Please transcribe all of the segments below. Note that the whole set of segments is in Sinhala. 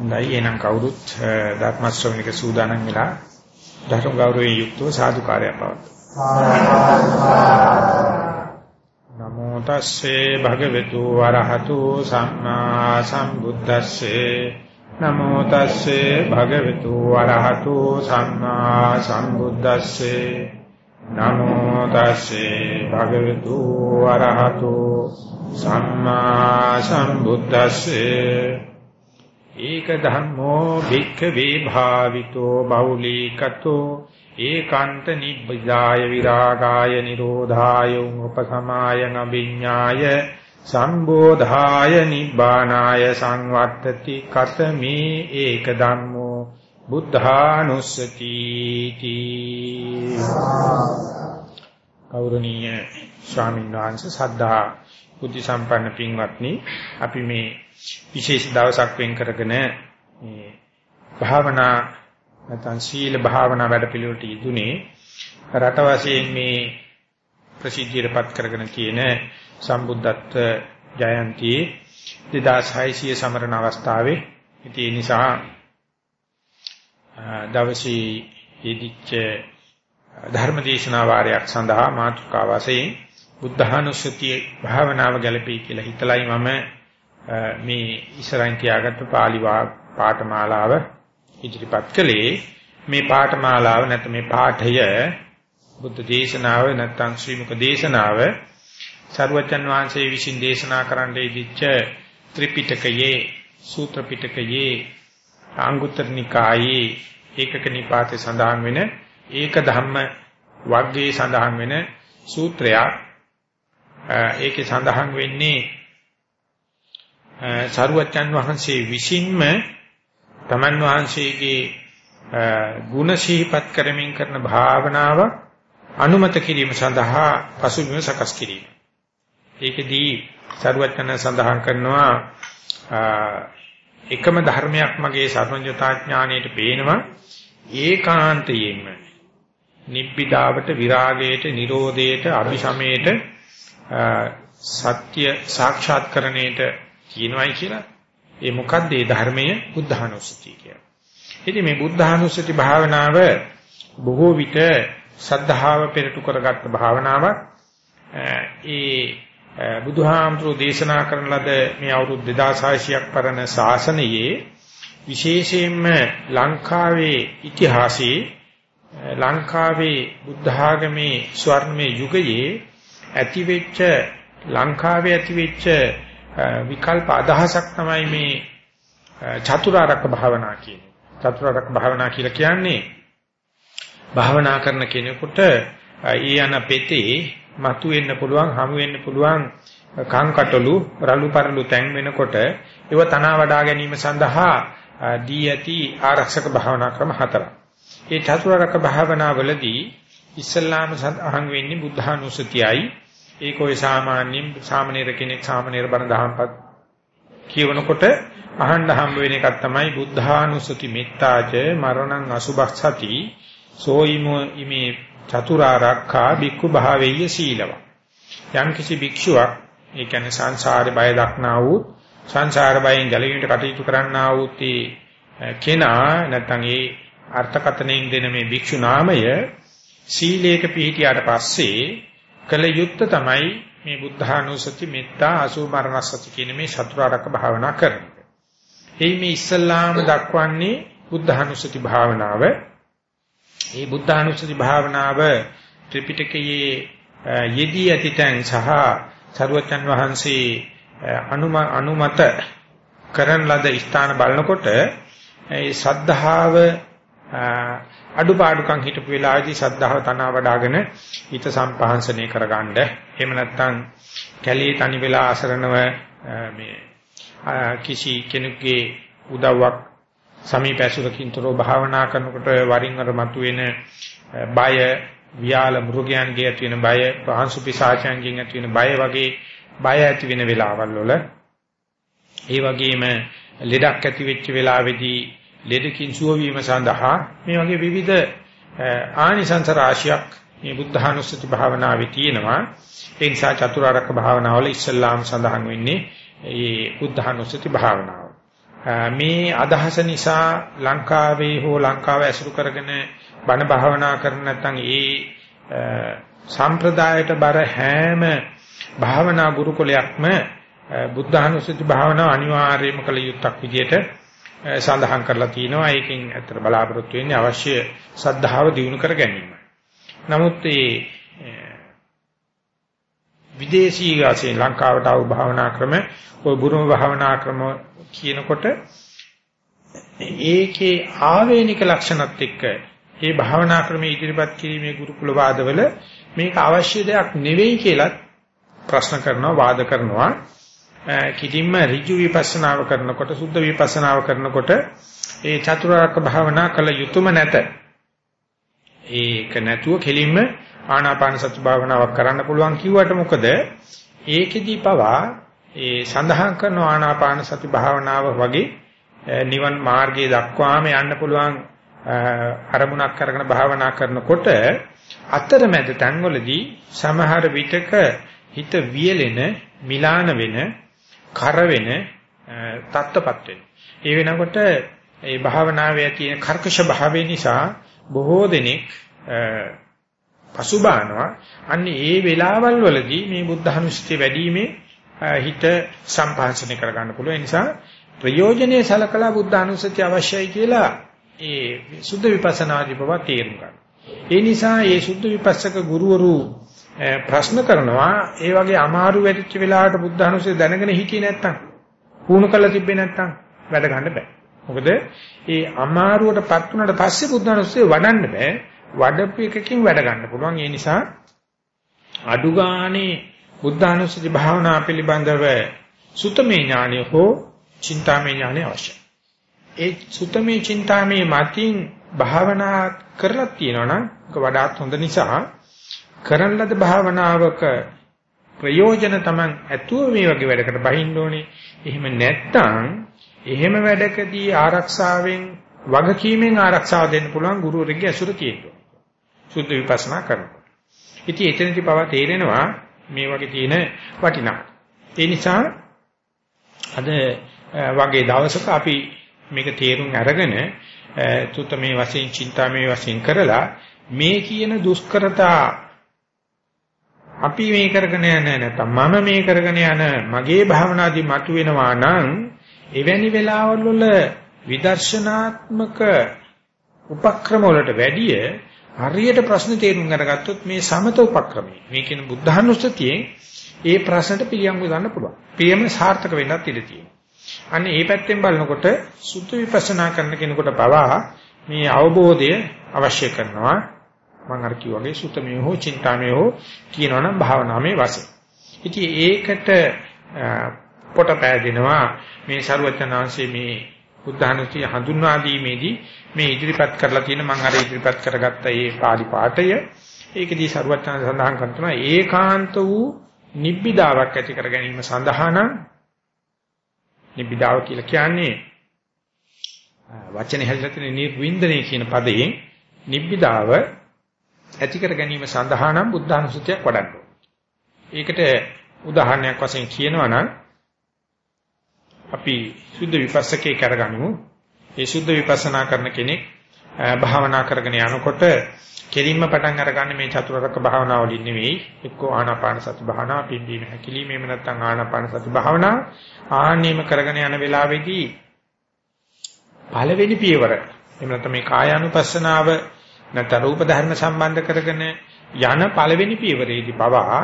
හොඳයි. එහෙනම් කවුරුත් ධර්ම ශ්‍රවණික සූදානම් වෙලා ධර්ම ගෞරවයෙන් යුක්තව සාදුකාරය පවත්වමු. නමෝ තස්සේ භගවතු වරහතු සම්මා සම්බුද්දස්සේ. නමෝ තස්සේ භගවතු වරහතු සම්මා සම්බුද්දස්සේ. නමෝ තස්සේ භගවතු වරහතු සම්මා සම්බුද්දස්සේ. ඒක ධම්මෝ භික්ඛවේ භාවිතෝ බෞලීකතෝ ඒකාන්ත නිබ්බිදාය විරාගාය නිරෝධාය උපසමාය නබිඤ්ඤාය සම්බෝධාය නිබ්බානාය සංවත්තති කතමේ ඒක ධම්මෝ බුද්ධානුස්සති තී කෞරණීය ස්වාමීන් වහන්සේ සද්ධා බුද්ධ සම්පන්න පින්වත්නි අපි මේ විශේෂ දවසක් වෙන් කරගෙන මේ භාවනා නැත්නම් සීල භාවනා වැඩපිළිවෙලට යෙදුනේ රට වශයෙන් මේ ප්‍රසිද්ධියටපත් කරගෙන තියෙන සම්බුද්ධත්ව ජයන්තියේ 2600 සමරන අවස්ථාවේ. ඉතින් ඒ නිසා දවසේ යෙදිච්ච ධර්මදේශනා වාරයක් සඳහා මාතෘකා වශයෙන් බුද්ධානුස්සතිය භාවනාව ගැලපී කියලා හිතලයි මම මේ ඉස්සරහින් තියාගත්ත පාලි පාඨමාලාව ඉදිරිපත් කළේ. මේ පාඨමාලාව නැත්නම් මේ පාඨය බුද්ධ දේශනාව නැත්නම් ශ්‍රී මුක දේශනාව සරුවචන් වහන්සේ විසින් දේශනා කරන්න ඉදිච්ච ත්‍රිපිටකයේ සූත්‍ර පිටකයේ අංගුත්තර නිකායේ ඒකක නිපාතේ සඳහන් වෙන ඒක ධම්ම වර්ගයේ සඳහන් වෙන සූත්‍රයක් ඒකේ සඳහන් වෙන්නේ සරුවච්චන් වහන්සේ විසින්ම තමන් වහන්සේගේ ගුණ සිහිපත් කරමින් කරන භාවනාව අනුමත කිරීම සඳහා පසුබිම සකස් කිරීම. ඒකෙදී සරුවච්චන් සඳහන් කරනවා එකම ධර්මයක් මගේ සර්වඥතා ඥාණයට පේනවා ඒකාන්තයෙන්ම නිබ්බිදාවට විරාගයට නිරෝධයට අභිසමයට සත්‍ය සාක්ෂාත්කරණයට කියනවායි කියලා. ඒ මොකද්ද ඒ ධර්මයේ බුද්ධානුස්සතිය කියන්නේ. ඉතින් මේ බුද්ධානුස්සති භාවනාව බොහෝ විට සද්ධාව පෙරටු කරගත්ත භාවනාවක්. ඒ බුදුහාමුදුරෝ දේශනා කරන ලද මේ අවුරුදු 2600ක් පරණ ශාසනයේ විශේෂයෙන්ම ලංකාවේ ඉතිහාසයේ ලංකාවේ බුද්ධ ආගමේ ස්වර්ණමය යුගයේ ඇතිවෙච්ච ලංකාවේ ඇතිවෙච්ච විකල්ප අදහසක් තමයි මේ චතුරාර්යක භාවනා කියන්නේ. චතුරාර්යක භාවනා කියලා කියන්නේ භාවනා කරන කෙනෙකුට ඊ යන පෙතේ මතු වෙන්න පුළුවන්, හමු වෙන්න පුළුවන් කංකටොළු, රළු පරළු තැන් වෙනකොට ඒව තනවා වඩා ගැනීම සඳහා දී ඇති ආරක්ෂක භාවනා ක්‍රම හතරක්. මේ චතුරාර්යක භාවනාවලදී ඉස්ලාම සඳහන් වෙන්නේ බුද්ධානුස්සතියයි. ඒක ඔය සාමාන්‍යයෙන් සාමනීර කෙනෙක් සාමනීර බණ දහම්පත් කියවනකොට අහන්න හම්බ වෙන එකක් තමයි බුද්ධානුස්සති මෙත්තාච මරණං අසුභස්සති. සෝයිමෝ ඉමේ චතුරාර්යකා බික්ඛු භාවෙය්‍ය සීලව. යම් කිසි භික්ෂුවක් ඒ කියන්නේ සංසාරේ බය දක්නා වූ සංසාර බයෙන් ගැලවීමට කටයුතු කරන්නා වූ කෙනා නැත්නම් ඒ අර්ථකතනෙන් දෙන මේ භික්ෂු නාමය සීලේක පිහිටියාට පස්සේ කල යුත්ත තමයි මේ බුද්ධානුස්සති මෙත්තා අසුභ මරණසති කියන මේ චතුරාර්යක භාවනා කරන එක. එයි මේ ඉස්සල්ලාම දක්වන්නේ බුද්ධානුස්සති භාවනාව. මේ බුද්ධානුස්සති භාවනාව ත්‍රිපිටකයේ යෙදී ඇති තැන් සහ සරුවචන් වහන්සේ අනුමත කරන ලද ස්ථාන බලනකොට ඒ සද්ධාව අඩුපාඩුකම් හිටපු වෙලාවේදී ශද්ධාව තනවා වඩාගෙන හිත සම්පහන්සනය කරගන්න. එහෙම නැත්නම් කැලේ තනි වෙලා අසරණව මේ කිසි කෙනෙකුගේ උදව්වක් සමීප ඇසුරකින්තරෝ භාවනා කරනකොට වරින් වර මතුවෙන බය, වියාල මෘගයන්ගේ ඇති වෙන බය, පහන්සු පිසාචයන්ගෙන් ඇති වෙන බය වගේ බය ඇති වෙන වෙලාවල් වල ඒ වගේම ලෙඩක් ඇති වෙච්ච වෙලාවේදී ලෙඩකින් සුව වීම සඳහා මේ වගේ විවිධ ආනිසංස රාශියක් මේ බුද්ධානුස්සති භාවනාවේ තියෙනවා. ඒ නිසා චතුරාර්යක භාවනාවල ඉස්සල්ලාම සඳහන් වෙන්නේ මේ බුද්ධානුස්සති භාවනාව. මේ අදහස නිසා ලංකාවේ හෝ ලංකාව ඇසුරු කරගෙන බණ භාවනා කරන නැත්නම් ඒ සම්ප්‍රදායට බර හැම භාවනා ගුරුකුලයක්ම බුද්ධානුස්සති භාවනාව අනිවාර්යයෙන්ම කළ යුත්තක් විදියට සඳහන් කරලා තියෙනවා. ඒකෙන් ඇත්තට බලාපොරොත්තු වෙන්නේ අවශ්‍ය සද්ධාව දිනු කර ගැනීම. නමුත් මේ විදේශී වශයෙන් ලංකාවට ආව භාවනා ක්‍රම ඔය බුරුම භාවනා ක්‍රම කියනකොට ඒකේ ආවේනික ලක්ෂණත් එක්ක මේ භාවනා ක්‍රමයේ ඉදිරිපත් කිරීමේ ගුරුකුල වාදවල මේක අවශ්‍ය දෙයක් නෙවෙයි කියලා ප්‍රශ්න කරනවා වාද කරනවා කිදින්ම ඍජු විපස්සනාව කරනකොට සුද්ධ විපස්සනාව කරනකොට ඒ චතුරාර්ය භාවනා කළ යුතුයම නැත. ඒක නැතුව කෙලින්ම ආනාපාන සති භාවනාවක් කරන්න පුළුවන් කිව්වට මොකද? ඒකෙදි පවා ඒ සඳහන් කරන ආනාපාන සති භාවනාව වගේ නිවන් මාර්ගයේ දක්වාම යන්න පුළුවන් අරමුණක් කරගෙන භාවනා කරනකොට අතරමැද තැන්වලදී සමහර විටක හිත වියලෙන මිලාන වෙන කර වෙන තත්ත්වපත් වෙන. ඒ වෙනකොට ඒ භාවනාවේ තියෙන කර්කශ භාවය නිසා බොහෝ දෙනෙක් පසුබානවා අන්න ඒ වෙලාවල් වලදී මේ බුද්ධහනුස්තිය වැඩිීමේ හිත සම්පාසනය කරගන්න පුළුවන් ඒ නිසා ප්‍රයෝජනේ සලකලා බුද්ධහනුස්තිය අවශ්‍යයි කියලා ඒ සුද්ධ විපස්සනාදී බව තේරුම් ගන්න. ඒ නිසා මේ සුද්ධ විපස්සක ගුරුවරු ප්‍රශ්න කරනවා ඒ වගේ අමාරු වෙච්ච වෙලාවට බුද්ධහනුස්තිය දැනගෙන හිටියේ නැත්තම් පුහුණු කළා තිබ්බේ නැත්තම් වැඩ ගන්න බෑ. මොකද ඒ අමාරුවටපත් වුණාට පස්සේ බුද්ධහනුස්තිය වඩන්න බෑ. වඩපු එකකින් වැඩ ගන්න පුළුවන්. ඒ නිසා අඩු ගානේ බුද්ධානුස්සති භාවනා පිළිබඳව සුතමේ ඥානය හෝ චින්තාමේ ඥානය අවශ්‍යයි. ඒ සුතමේ චින්තාමේ මතින් භාවනා කරලා තියෙනවා නම් වඩාත් හොඳ නිසා කරන ලද භාවනාවක ප්‍රයෝජන Taman ඇතුව මේ වගේ වැඩකට බහින්න ඕනේ. එහෙම නැත්නම් එහෙම වැඩකදී ආරක්ෂාවෙන් වගකීමෙන් ආරක්ෂාව දෙන්න පුළුවන් ගුරුවරයෙක්ගේ ඇසුර තියෙනවා. සුද්ධ විපස්සනා කරනවා. ඉතින් එතනදී පවා තේරෙනවා මේ වගේ තියෙන වටිනාකම. ඒ නිසා අද වගේ දවසක අපි මේක තේරුම් අරගෙන තුත මේ වශයෙන් චින්තා මේ වශයෙන් කරලා මේ කියන දුෂ්කරතා අපි මේ කරගෙන යන නැත්නම් මම මේ කරගෙන යන මගේ භාවනාදී මතුවෙනවා නම් එවැනි වෙලාවල් වල විදර්ශනාත්මක උපක්‍රම වලට වැඩිය හරියට ප්‍රශ්න තේරුම් අරගත්තොත් මේ සමත උපක්‍රමය මේ කියන බුද්ධානුස්සතියෙන් ඒ ප්‍රශ්නට පිළියම් ගන්න පුළුවන්. පිළියම සාර්ථක වෙන්නත් ඉඩ තියෙනවා. අන්න ඒ පැත්තෙන් බලනකොට සුද්ධ විපස්සනා කරන කෙනෙකුට පවා මේ අවබෝධය අවශ්‍ය කරනවා. මම අර කිව්වාගේ සුතමේ හෝ චින්තාමේ හෝ කියනවනම් භාවනාමේ වශයෙන්. ඉතින් ඒකට පොට පෑදෙනවා මේ ਸਰුවචනාංශයේ මේ බුද්ධහනුතිය හඳුන්වා දීමේදී මේ ඉදිරිපත් කරලා තියෙන මම අර ඉදිරිපත් කරගත්ත මේ පාළි පාඨය ඒකදී ਸਰුවචන සඳහන් කරනවා ඒකාන්ත වූ නිබ්බිදාවක් ඇති කර ගැනීම සඳහා නම් නිබ්බිදාව කියලා කියන්නේ වචනේ හැදලා තියෙන නිර්වින්දනය කියන පදයෙන් නිබ්බිදාව ඇති කර ගැනීම සඳහා නම් බුද්ධානුස්සතියක් වඩන්න ඒකට උදාහරණයක් වශයෙන් කියනවා නම් අපි සුද්ධ විපස්සකේ කරගනිමු. ඒ සුද්ධ විපස්සනා කරන කෙනෙක් භාවනා කරගෙන යනකොට කෙලින්ම පටන් අරගන්නේ මේ චතුරාර්යක භාවනාව වලින් නෙවෙයි. එක්කෝ ආනාපාන සති භාවනාව පිම්බීම හැකිලිම එහෙම නැත්නම් ආනාපාන සති භාවනාව. ආන්නේම කරගෙන යන වෙලාවේදී පළවෙනි පියවර එහෙම නැත්නම් මේ කායානුපස්සනාව නැත්නම් රූප ධර්ම සම්බන්ධ කරගෙන යන පළවෙනි පියවරේදී පවා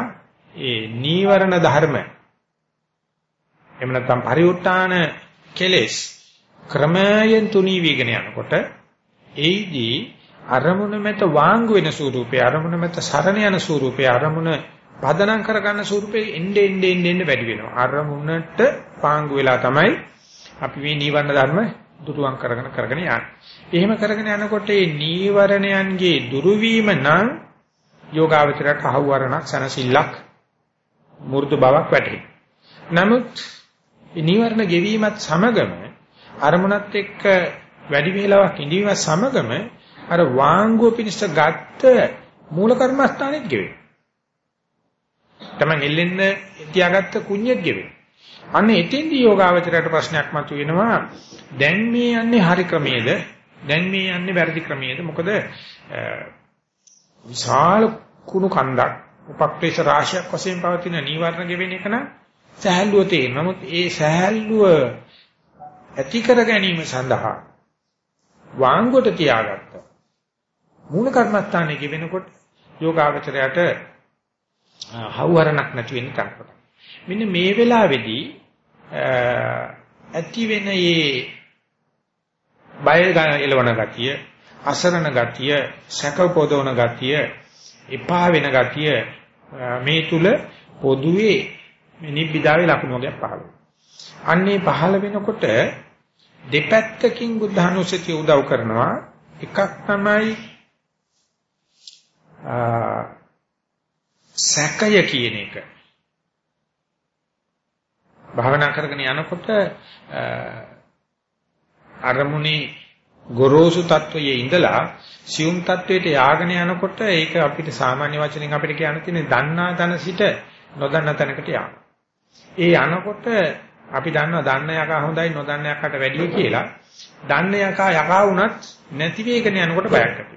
ඒ නීවරණ ධර්ම එහෙම නැත්නම් පරිඋත්තාන කෙලෙස් ක්‍රමයෙන් තුනී වීගෙන යනකොට ඒදී අරමුණ මත වාංගු වෙන ස්වරූපේ අරමුණ මත සරණ යන ස්වරූපේ අරමුණ පදනම් කරගන්න ස්වරූපේ එnde ende ende ende වැඩි වෙනවා. අරමුණට පාංගු වෙලා තමයි අපි මේ නීවරණ ධර්ම දුරුවන් කරගෙන කරගෙන යන්නේ. එහෙම කරගෙන යනකොට මේ නීවරණයන්ගේ දුරු වීම නම් යෝගාවචරයට අහුවරණක් සනසිල්ලක් මෘදු බවක් වැටේ. නමුත් නීවරණ ගෙවීමත් සමගම අරමුණත් එක්ක වැඩි වේලාවක් ඉඳීමත් සමගම අර වාංගුව පිණිස ගත්ත මූල කර්මස්ථානෙත් ගෙවේ. තමයි එල්ලෙන්න තියාගත්ත කුණ්‍යෙත් ගෙවේ. අන්න එතෙන්දී යෝගාවචරයට ප්‍රශ්නයක් මතුවෙනවා. දැන් මේ යන්නේ හරි ක්‍රමයේද? දැන් මේ යන්නේ වැරදි ක්‍රමයේද? මොකද විශාල කුණු කන්දක් උපක්ලේශ රාශියක් වශයෙන් පවතින නීවරණ ගෙවෙන එක නම් සහැල්ලුව තියෙනවා. නමුත් ඒ සහැල්ලුව ඇති කර ගැනීම සඳහා වාංගොට තියාගත්ත මූල කර්මස්ථානයේ ගෙවෙනකොට යෝගාවචරයට හවුහරණක් නැති වෙන්න තරකට. මෙන්න මේ වෙලාවේදී ඇති වෙන මේ බය එලවන ගතිය, අසරණ ගතිය, සැකපොදවන ගතිය, එපා වෙන ගතිය මේ තුල පොදුවේ නිබ්බිදාවේ ලක්ෂණ වර්ගයක් පහළ වෙනවා. අන්නේ පහළ වෙනකොට දෙපැත්තකින් බුද්ධානුස්සතිය උදව් කරනවා. එකක් තමයි සැකය කියන එක. භාවනා කරගෙන යනකොට අරමුණේ ගොරෝසු තත්වයේ ඉඳලා සියුම් තත්වයට යාගෙන යනකොට ඒක අපිට සාමාන්‍ය වචනෙන් අපිට කියන්න තියෙන්නේ දන්නා තැන සිට නොදන්නා තැනකට යාම. ඒ යනකොට අපි දන්නවා දන්න යකා හොඳයි නොදන්න යකාට වැඩිය කියලා. දන්න යකා යකා වුණත් නැති වේගන යනකොට බයක් ඇති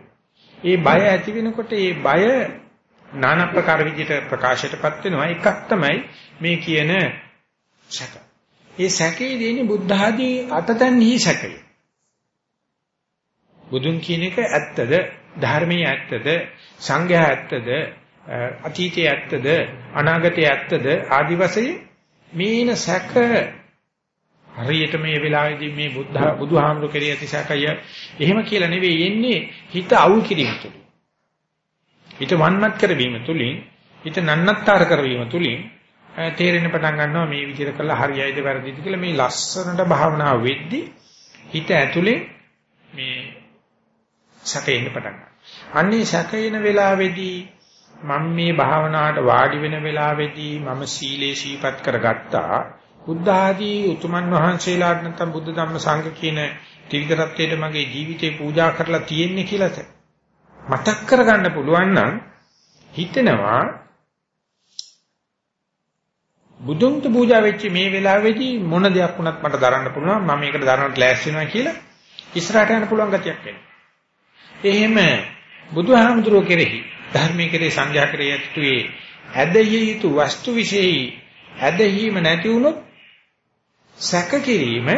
ඒ බය ඇති වෙනකොට ඒ බය নানা ප්‍රකාර විදිහට ප්‍රකාශයටපත් වෙනවා. එකක් තමයි මේ කියන සැක. ඒ සැකේ දෙන්නේ බුද්ධ ආදී අතතන්හි සැකය. බුදුන් කියන එක ඇත්තද? ධර්මයේ ඇත්තද? සංඝයා ඇත්තද? අතීතයේ ඇත්තද? අනාගතයේ ඇත්තද? ආදි වශයෙන් මේන සැක හරියට මේ වෙලාවේදී මේ බුද්ධ බුදුහාමුදුරු කෙරෙහි ඇති සැකය එහෙම කියලා නෙවෙයි එන්නේ හිත අවුල් කිරීම තුළින්. හිත වන්මත් කරවීම තුළින්, හිත නන්නත්තර කරවීම තුළින් තේරෙන පටන් ගන්නවා මේ විදිහට කළා හරියයිද වැරදිද කියලා මේ ලස්සනට භාවනාව වෙද්දී හිත ඇතුලේ මේ සැකේන්න පටන් ගන්නවා. අන්නේ සැකේන වෙලාවේදී මම මේ භාවනාවට වාඩි වෙන වෙලාවේදී මම සීලේ සීපත් කරගත්තා. බුද්ධ ආදී උතුමන් වහන්සේලාට නැත්නම් බුද්ධ ධම්ම සංඝ කියන ත්‍රිවිධ රත්නයේ මගේ ජීවිතේ පූජා කරලා තියෙන්නේ කියලා මතක් කරගන්න පුළුවන් නම් හිතෙනවා බුදුන්ට පූජා වෙච්ච මේ වෙලාවේදී මොන දෙයක් වුණත් මට දරන්න පුළුවන් මම මේකට දරන්නට ලෑස්ති වෙනවා කියලා ඉස්සරහට යන්න පුළුවන් ගතියක් එනවා. එහෙම බුදුහාමුදුරුවෝ කෙරෙහි ධර්මයේ කෙරෙහි සංඝයා කෙරෙහි ඇතුයේ ඇදහිය යුතු වස්තු විශේෂයි ඇදහිීම නැති වුණොත් සැක කිරීම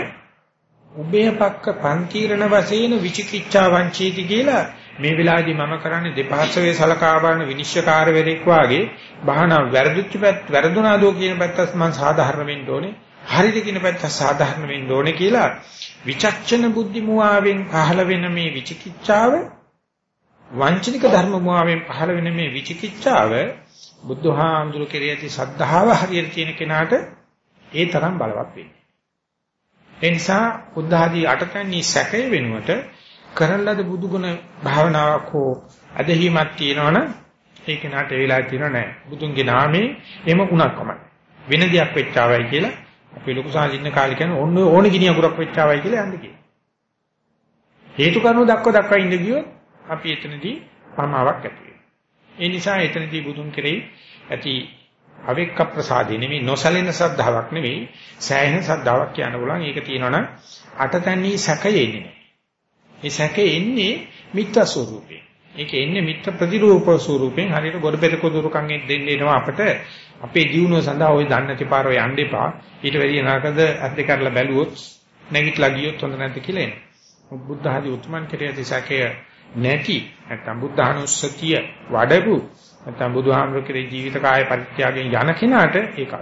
උභයපක්ක පන්තිරණ වශයෙන් විචිකිච්ඡා වංචීති කියලා මේ වෙලාවේදී මම කරන්නේ දෙපාර්ශවයේ සලකා බලන විනිශ්චයකාරවරයෙක් වාගේ බහනා වැරදුච්ච පැත්ත වැරදුනාදෝ කියන පැත්තත් මම සාධාරණ වෙන්න ඕනේ හරිද කියන පැත්ත සාධාරණ වෙන්න ඕනේ කියලා විචක්ෂණ බුද්ධි මුවාවෙන් පහළ වෙන මේ විචිකිච්ඡාව වංචනික ධර්ම මුවාවෙන් පහළ වෙන මේ විචිකිච්ඡාව බුදුහාමුදුරු කෙරෙහි ඇති සද්ධාව හරියට තියෙන කෙනාට ඒ තරම් බලවත් වෙන්නේ. ඒ නිසා බුද්ධ ආදී අටතැන්නී සැකය වෙනුවට කරන ලද බුදුගුණ භාවනාවක් හෝ අධහිමක් තියෙනවනම් ඒ කෙනාට ඒ වෙලාවේ තියෙනව නෑ. බුදුන්ගේ නාමයේ එම උණක් කමයි. වෙන දෙයක් වෙච්චාවයි කියලා අපි ලොකු සාහින්න කාලේ කියන්නේ ඕන ඕන ගිනි අකුරක් වෙච්චාවයි කියලා යන්නේ කියලා. හේතු කාරණා දක්ව දක්වා ඉඳ ගියොත් අපි එතනදී පමාවක් ඇති වෙනවා. ඒ නිසා එතනදී බුදුන් කෙරෙහි ඇති අවික්ක ප්‍රසාදේ නෙමෙයි නොසලෙන සද්ධාාවක් නෙමෙයි සෑහෙන සද්ධාාවක් කියන්න පුළුවන්. ඒක තියෙනවනම් අටතැන්නී සැකයේ ඉන්නේ. ඒ සැකේ එන්නේ මිත්‍යා ස්වරූපේ. ඒක එන්නේ මිත්‍ර ප්‍රතිරූප ස්වරූපෙන් හරියට ගොඩ පෙරක දුරුකම් දෙන්න එනවා අපිට අපේ ජීවනය සඳහා ওই දන්න තිපාර ඔය යන්න එපා. ඊට වැඩිය නරකද අත් කරලා බැලුවොත් නැගිටලා ගියොත් හොඳ නැද්ද කියලා එන්නේ. බුද්ධ ආදී උතුමන් කෙරෙහි සැකය නැති නැත්නම් බුද්ධානුස්සතිය වඩපු නැත්නම් බුදුහාමර කෙරේ ජීවිත කාය පරිත්‍යාගයෙන් යන කෙනාට ඒක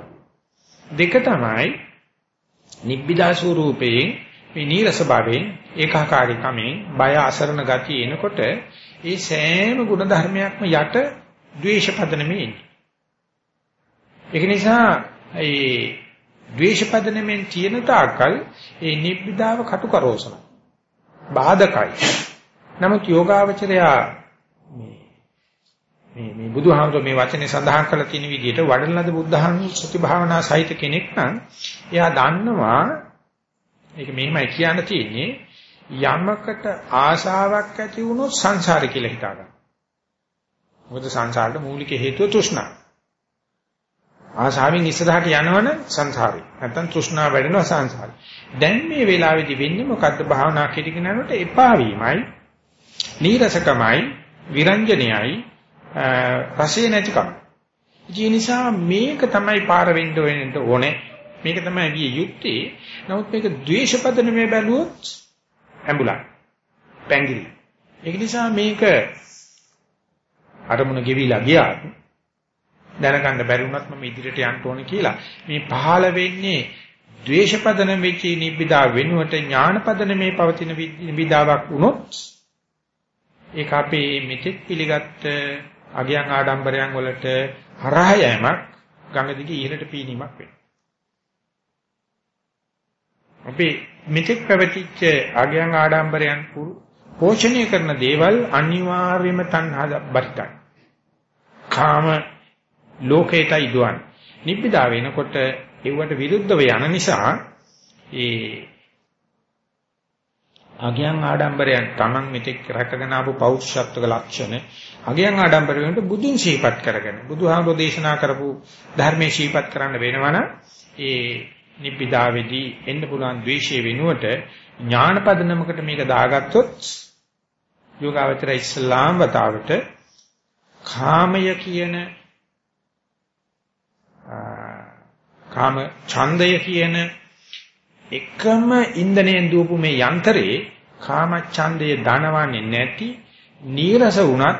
දෙක තමයි නිබ්බිදා ස්වරූපයෙන් මේ නීරස භාවයෙන් ඒකාකාරීකමෙන් බය අසරණ ගතිය එනකොට ඒ සෑම ගුණ ධර්මයක්ම යට ද්වේෂ පදනමේ ඉන්නේ. ඒක නිසා ඒ ද්වේෂ පදනමෙන් තියෙන තාකල් ඒ නිබ්බිදාව කටුකරෝසන. බාධකයි. නමුත් යෝගාවචරයා මේ මේ මේ බුදුහාමුදුරුවෝ මේ වචනේ සඳහන් කරලා තියෙන විදිහට වඩන ලද බුද්ධානුස්සති භාවනා සහිත කෙනෙක් නම් එයා දන්නවා ඒක මෙහෙමයි කියන්න තියෙන්නේ යමකට ආශාවක් ඇති වුණොත් සංසාරය කියලා හිතා ගන්න. මොකද සංසාරට මූලික හේතුව තෘෂ්ණා. ආශාවෙන් ඉස්සරහට යනවනම් සංසාරේ. නැත්තම් තෘෂ්ණාව වැඩෙනවා සංසාරේ. දැන් මේ වෙලාවේදී වෙන්නේ මොකද්ද භාවනා කිරීගෙන යනකොට එපා වීමයි, නීරසකමයි, විරංජනයයි, රසය නැතිකම. ඒ නිසා මේක තමයි පාර වෙන්න වෙන්න ඕනේ. මේක තමයි විය යුත්තේ. නමුත් මේක ද්වේෂපදන මේ බැලුවොත් ඇඹුලක්. පැංගිරි. ඒක නිසා මේක අරමුණ ගෙවිලා ගියා. දැනගන්න බැරි වුණත් මම ඉදිරියට යන්න ඕනේ කියලා. මේ පහළ වෙන්නේ ද්වේෂපදන වෙච්ච නිබ්බිදා වෙනුවට ඥානපදන මේ පවතින නිබ්බිදාවක් වුණොත් ඒක අපේ මෙතෙක් පිළිගත් අගයන් ආඩම්බරයන් වලට හරහා යෑමක් ගඟ දිගේ ඉහළට පීනීමක් වෙනවා. අපි මෙතෙක් පැවතිච්ච අගයන් ආඩම්බරයන් පෝෂණය කරන දේවල් අනිවාර්යයෙන්ම තණ්හා බරිතයි. කාම ලෝකයටයි දුවන්නේ. නිබ්බිදා වෙනකොට ඒවට විරුද්ධව යන නිසා ඒ අගයන් ආඩම්බරයන් Taman මෙතෙක් රැකගෙන ආපු පෞරුෂත්වක ලක්ෂණ අගයන් ආඩම්බරයෙන් බුදුන් ශීපත් කරගෙන බුදුහාමුදුරෝ දේශනා කරපු ධර්මයේ ශීපත් කරන්න වෙනවනම් ඒ නිබ්බිදාවේදී එන්න පුළුවන් ද්වේෂයේ වෙනුවට ඥානපදනමකට මේක දාගත්තොත් යෝගාවචර ඉස්ලාම් වතාවට කාමය කියන කාම ඡන්දය කියන එකම ඉන්ධනයෙන් දුවපු මේ යන්ත්‍රේ කාම ඡන්දය දනවන්නේ නැති නීරස වුණත්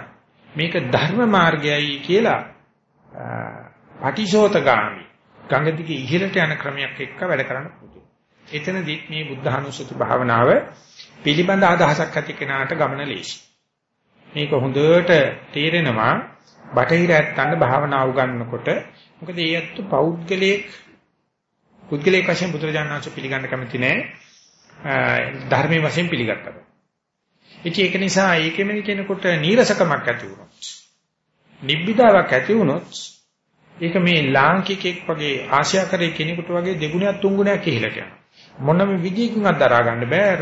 මේක ධර්ම මාර්ගයයි කියලා පටිශෝතගාමි ගංග දිගේ ඉහළට යන ක්‍රමයක් එක්ක වැඩ කරන්න පුළුවන්. එතනදිත් මේ බුද්ධානුස්සති භාවනාව පිළිබඳ අදහසක් ඇති කෙනාට ගමන ලේසි. මේක හොඳට තේරෙනවා බටහිර ඇත්තන්ට භාවනා උගන්වනකොට මොකද ඒ ඇත්ත පෞද්ගලික පුද්ගලික වශයෙන් බුදුරජාණන් පිළිගන්න කැමති නැහැ ධර්මයේ වශයෙන් පිළිගත්තා. ඉතින් ඒක නිසා ඒකෙම කෙනෙකුට නීරසකමක් ඇති වුණොත් නිබ්බිදාවක් ඇති වුණොත් ඒක මේ ලාංකිකෙක් වගේ ආශ්‍යාකරේ කෙනෙකුට වගේ දෙගුණයක් තුන්ගුණයක් ඉහළට යනවා. මොනම විදියකින්වත් දරා ගන්න බෑ අර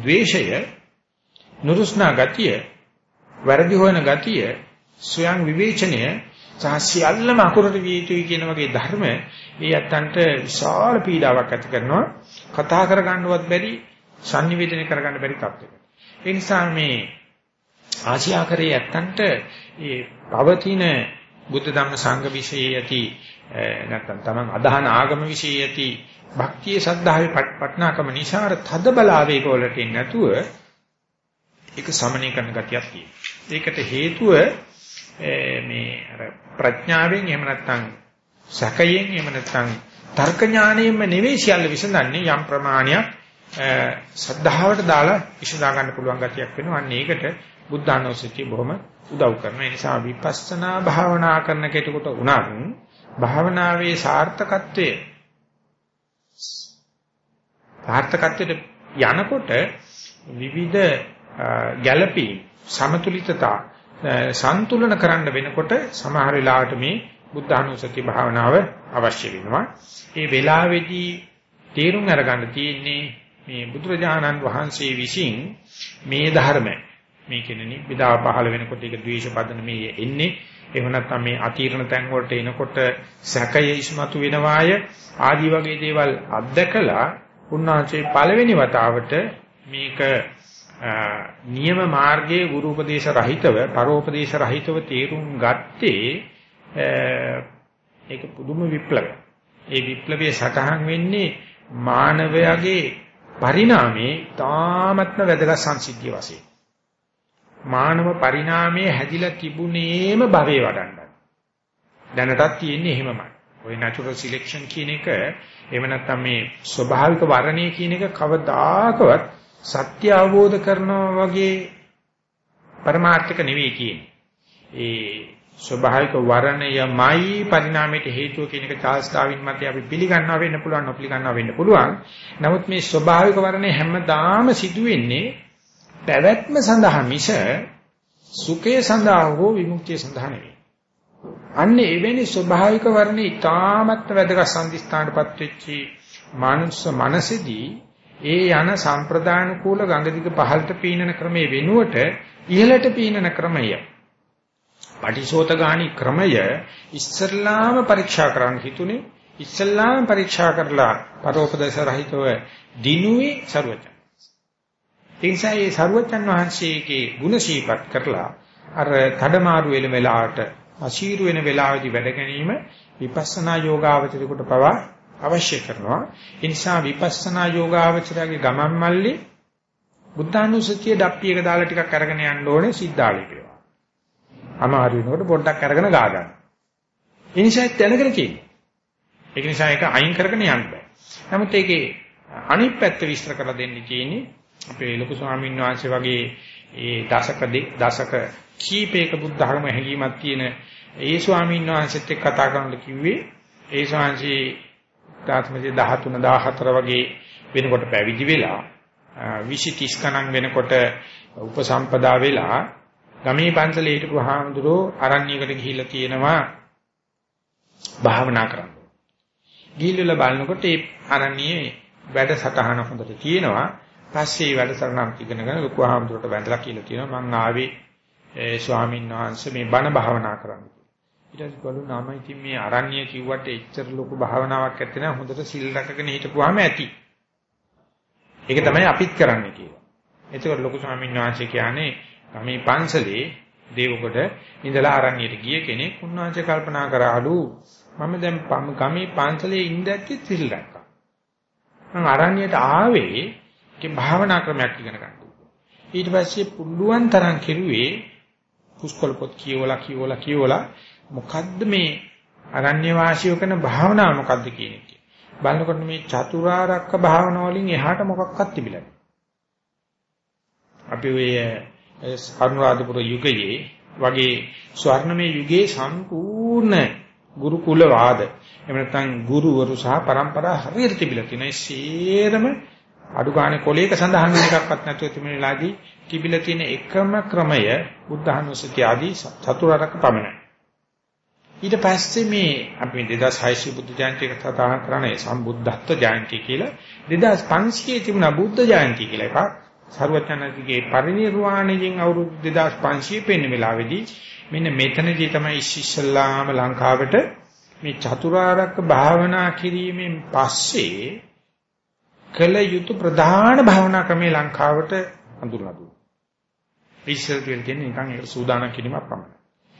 ද්වේෂය, නුරුස්නා ගතිය, වැරදි හොයන ගතිය, ස්වයං විවේචනය සහ සියල්ලම අකුරට විය යුතුයි කියන වගේ ධර්ම ඒ යත්තන්ට විශාල පීඩාවක් ඇති කරනවා. කතා කරගන්නවත් බැරි, sannivedana කරගන්න බැරි තත්ත්වයක. ඒ නිසා මේ ආශ්‍යාකරේ යත්තන්ට ඒ පවතින බුද්ධ ධම්ම සංඝ විශ්ේ යති නැත්නම් තමන් අදහන ආගම විශ්ේ යති භක්තියේ සද්ධාවේ පටනාකම නිසාර තද බල ආවේග වලට එන්නේ නැතුව ඒක සමනය කරන ගතියක් තියෙනවා. ඒකට හේතුව මේ අර ප්‍රඥාවෙන් එහෙම නැත්නම් සැකයෙන් එහෙම නැත්නම් තර්ක ඥාණයෙන්ම නෙවෙයි සියල්ල විසඳන්නේ යම් ප්‍රමාණයක් සද්ධාවට දාලා විසඳා ගන්න පුළුවන් ගතියක් වෙනවා. අන්න ඒකට බුද්ධානුස්සතිය බොහොම උදව් කරනවා. ඒ නිසා විපස්සනා භාවනා කරන කෙනෙකුට උනත් භාවනාවේ සාර්ථකත්වයේ සාර්ථකත්වයට යනකොට විවිධ ගැළපීම් සමතුලිතතා සන්තුලන කරන්න වෙනකොට සමහර වෙලාවට මේ බුද්ධානුස්සති භාවනාව අවශ්‍ය වෙනවා. ඒ වෙලාවේදී තේරුම් අරගන්න තියෙන්නේ මේ බුදුරජාණන් වහන්සේ විසින් මේ ධර්මය මේ කියන්නේ විදා පහළ වෙනකොට ඒක ද්වේෂ පදන මේ එන්නේ එහෙම නැත්නම් මේ අතීර්ණ තැන් වලට එනකොට සැකය ඉස්මතු වෙනවාය ආදි වගේ දේවල් අත්දකලා උන්වහන්සේ පළවෙනි වතාවට මේක නියම මාර්ගයේ ගුරු උපදේශ රහිතව පරෝපදේශ රහිතව තේරුම් ගත්තේ ඒක පුදුම විප්ලවයක්. ඒ විප්ලවයේ සටහන් වෙන්නේ මානවයාගේ පරිණාමයේ තාමත්ම වැදගත් සංසිද්ධිය වශයෙන්. මානව පරිණාමයේ හැදිලා තිබුණේම භවයේ වඩන්නයි. දැනටත් තියෙන්නේ එහෙමමයි. ওই natural selection කියන එක එහෙම නැත්නම් මේ ස්වභාවික වර්ණය කියන එක කවදාකවත් සත්‍ය අවබෝධ කරනවා වගේ પરමාර්ථක නෙවෙයි කියන්නේ. ඒ ස්වභාවික වර්ණයමයි පරිණාමයට හේතුව කියන එක චාල්ස් ඩාවින් මතේ අපි පිළිගන්නවා වෙන්න පුළුවන් නොපිළිගන්නවා වෙන්න පුළුවන්. නමුත් මේ ස්වභාවික වර්ණය හැමදාම සිදුවෙන්නේ පැවැත්ම සඳහා මිස සුඛය සඳහා හෝ විමුක්තිය සඳහා නෙවෙයි. අන්න එවැනි ස්වභාවික වර්ණේ ඊටාමත් වැදගත් සම්දිස්ථානපත් වෙච්චි මානස මනසේදී ඒ යන සම්ප්‍රදාන කූල ගංගදික පහළට පීනන ක්‍රමයේ වෙනුවට ඉහළට පීනන ක්‍රමය පටිසෝතගාණි ක්‍රමය ඉස්සල්ලාම පරීක්ෂා කරන්න හිතුනේ ඉස්සල්ලාම පරීක්ෂා කරලා පරෝපදේශ රහිතව දිනුවේ ਸਰවචන්. ඒ නිසා මේ ਸਰවචන් වහන්සේගේ ගුණ සීපත් කරලා අර කඩමාරු වෙන වෙලාවට අශීරු වෙන වෙලාවේදී වැඩ ගැනීම විපස්සනා යෝගාවචරිකට පවා අවශ්‍ය කරනවා. ඒ නිසා විපස්සනා යෝගාවචරයේ ගමන් මල්ලේ බුද්ධානුස්සතිය ඩප්පි එක දාලා ටිකක් අරගෙන යන්න ඕනේ සිද්ධාලේ කියලා. අමාරු වෙනකොට පොඩ්ඩක් අරගෙන ගා ගන්න. ඒ නිසා දැනගෙන තියෙන්නේ. ඒක නිසා ඒක අයින් කරගෙන යන්න බෑ. නමුත් ඒකේ අනිත් පැත්ත විස්තර කරලා දෙන්න තියෙන්නේ අපේ ලොකු ස්වාමීන් වහන්සේ වගේ ඒ දශක දශක කීපයක බුද්ධ ධර්ම හැඟීමක් තියෙන ඒ ස්වාමීන් වහන්සේත් එක්ක කතා කරනකොට කිව්වේ ඒ ස්වාමීන් තාත්මජේ 13 14 වගේ වෙනකොට පැවිදි වෙලා 20 30 ගණන් වෙනකොට උපසම්පදා වෙලා ගමේ පන්සලේ හිටපු හාමුදුරුවෝ අරණ්‍යයකට ගිහිල්ලා තියෙනවා භාවනා කරන්න. ගිහිල්ලා බලනකොට ඒ අරණියේ වැඩ සටහන හොඳට තියෙනවා. පස්සේ වැඩ සටහනක් ඉගෙනගෙන ලොකු හාමුදුරුවෝට වැඳලා කියලා තියෙනවා මං ආවේ ඒ ස්වාමීන් වහන්සේ මේ බණ භාවනා කරන්න. ඊට පස්සේ ගලු නම ඉතින් මේ අරණ්‍ය කිව්වට එච්චර ලොකු භාවනාවක් ඇත්තේ නැහැ හොඳට සිල් රැකගෙන හිටපුවාම ඇති. ඒක තමයි අපිත් කරන්නේ කියලා. එතකොට ලොකු ස්වාමීන් වහන්සේ කියන්නේ මේ පන්සලේ දේවකොට ඉඳලා අරණියට ගිය කෙනෙක් උන්වහන්සේ කල්පනා කරාලු මම දැන් ගමේ පන්සලේ ඉඳද්දි සිල් රැක්කා. මම අරණියට ආවේ ඒකේ භාවනා ක්‍රමයක් ඉගෙන ගන්න. ඊට පස්සේ පුළුවන් තරම් කෙරුවේ පුස්කොළ පොත් කියවලා කියවලා කියවලා මොකද්ද මේ අරණ්‍ය වාසියෝ කරන භාවනාව මොකද්ද කියන එක. බලනකොට මේ චතුරාර්යක භාවනාව වලින් එහාට මොකක්වත් තිබිලා නැහැ. අපි ඔය අනුරාධපුර යුගයේ වගේ ස්වර්ණමය යුගයේ සම්පූර්ණ ගුරුකුල වාද එහෙම නැත්නම් ගුරුවරු සහ પરම්පරා හරියට තිබිලා තියෙනවා. ඒ සේරම අඩු ගානේ කොලයක සඳහන් වෙන එකක්වත් නැතුව තිබෙන වෙලාවේදී තිබිලා තියෙන එකම ක්‍රමය බුද්ධානුස්සතිය ආදී චතුරාර්යක පමණයි. ඊට පස්සේ මේ අපි 2600 බුද්ධ ජයන්ති කතා කරන්නේ සම්බුද්ධත්ව ජයන්ති කියලා 2500 තිබුණා බුද්ධ ජයන්ති කියලා එකක්. සර්වචනතිගේ පරිණිරවාණයෙන් අවුරුදු 2500 පෙන්න වෙලාවේදී මෙන්න මෙතනදී තමයි ඉස්සල්ලාම ලංකාවට මේ චතුරාර්යක භාවනා කිරීමෙන් පස්සේ කළ යුතු ප්‍රධාන භාවනා ක්‍රමේ ලංකාවට හඳුන්වලා දුන්නා. ඉස්සර කියන්නේ නිකන් ඒක සූදානම් කිරීමක් පමණයි.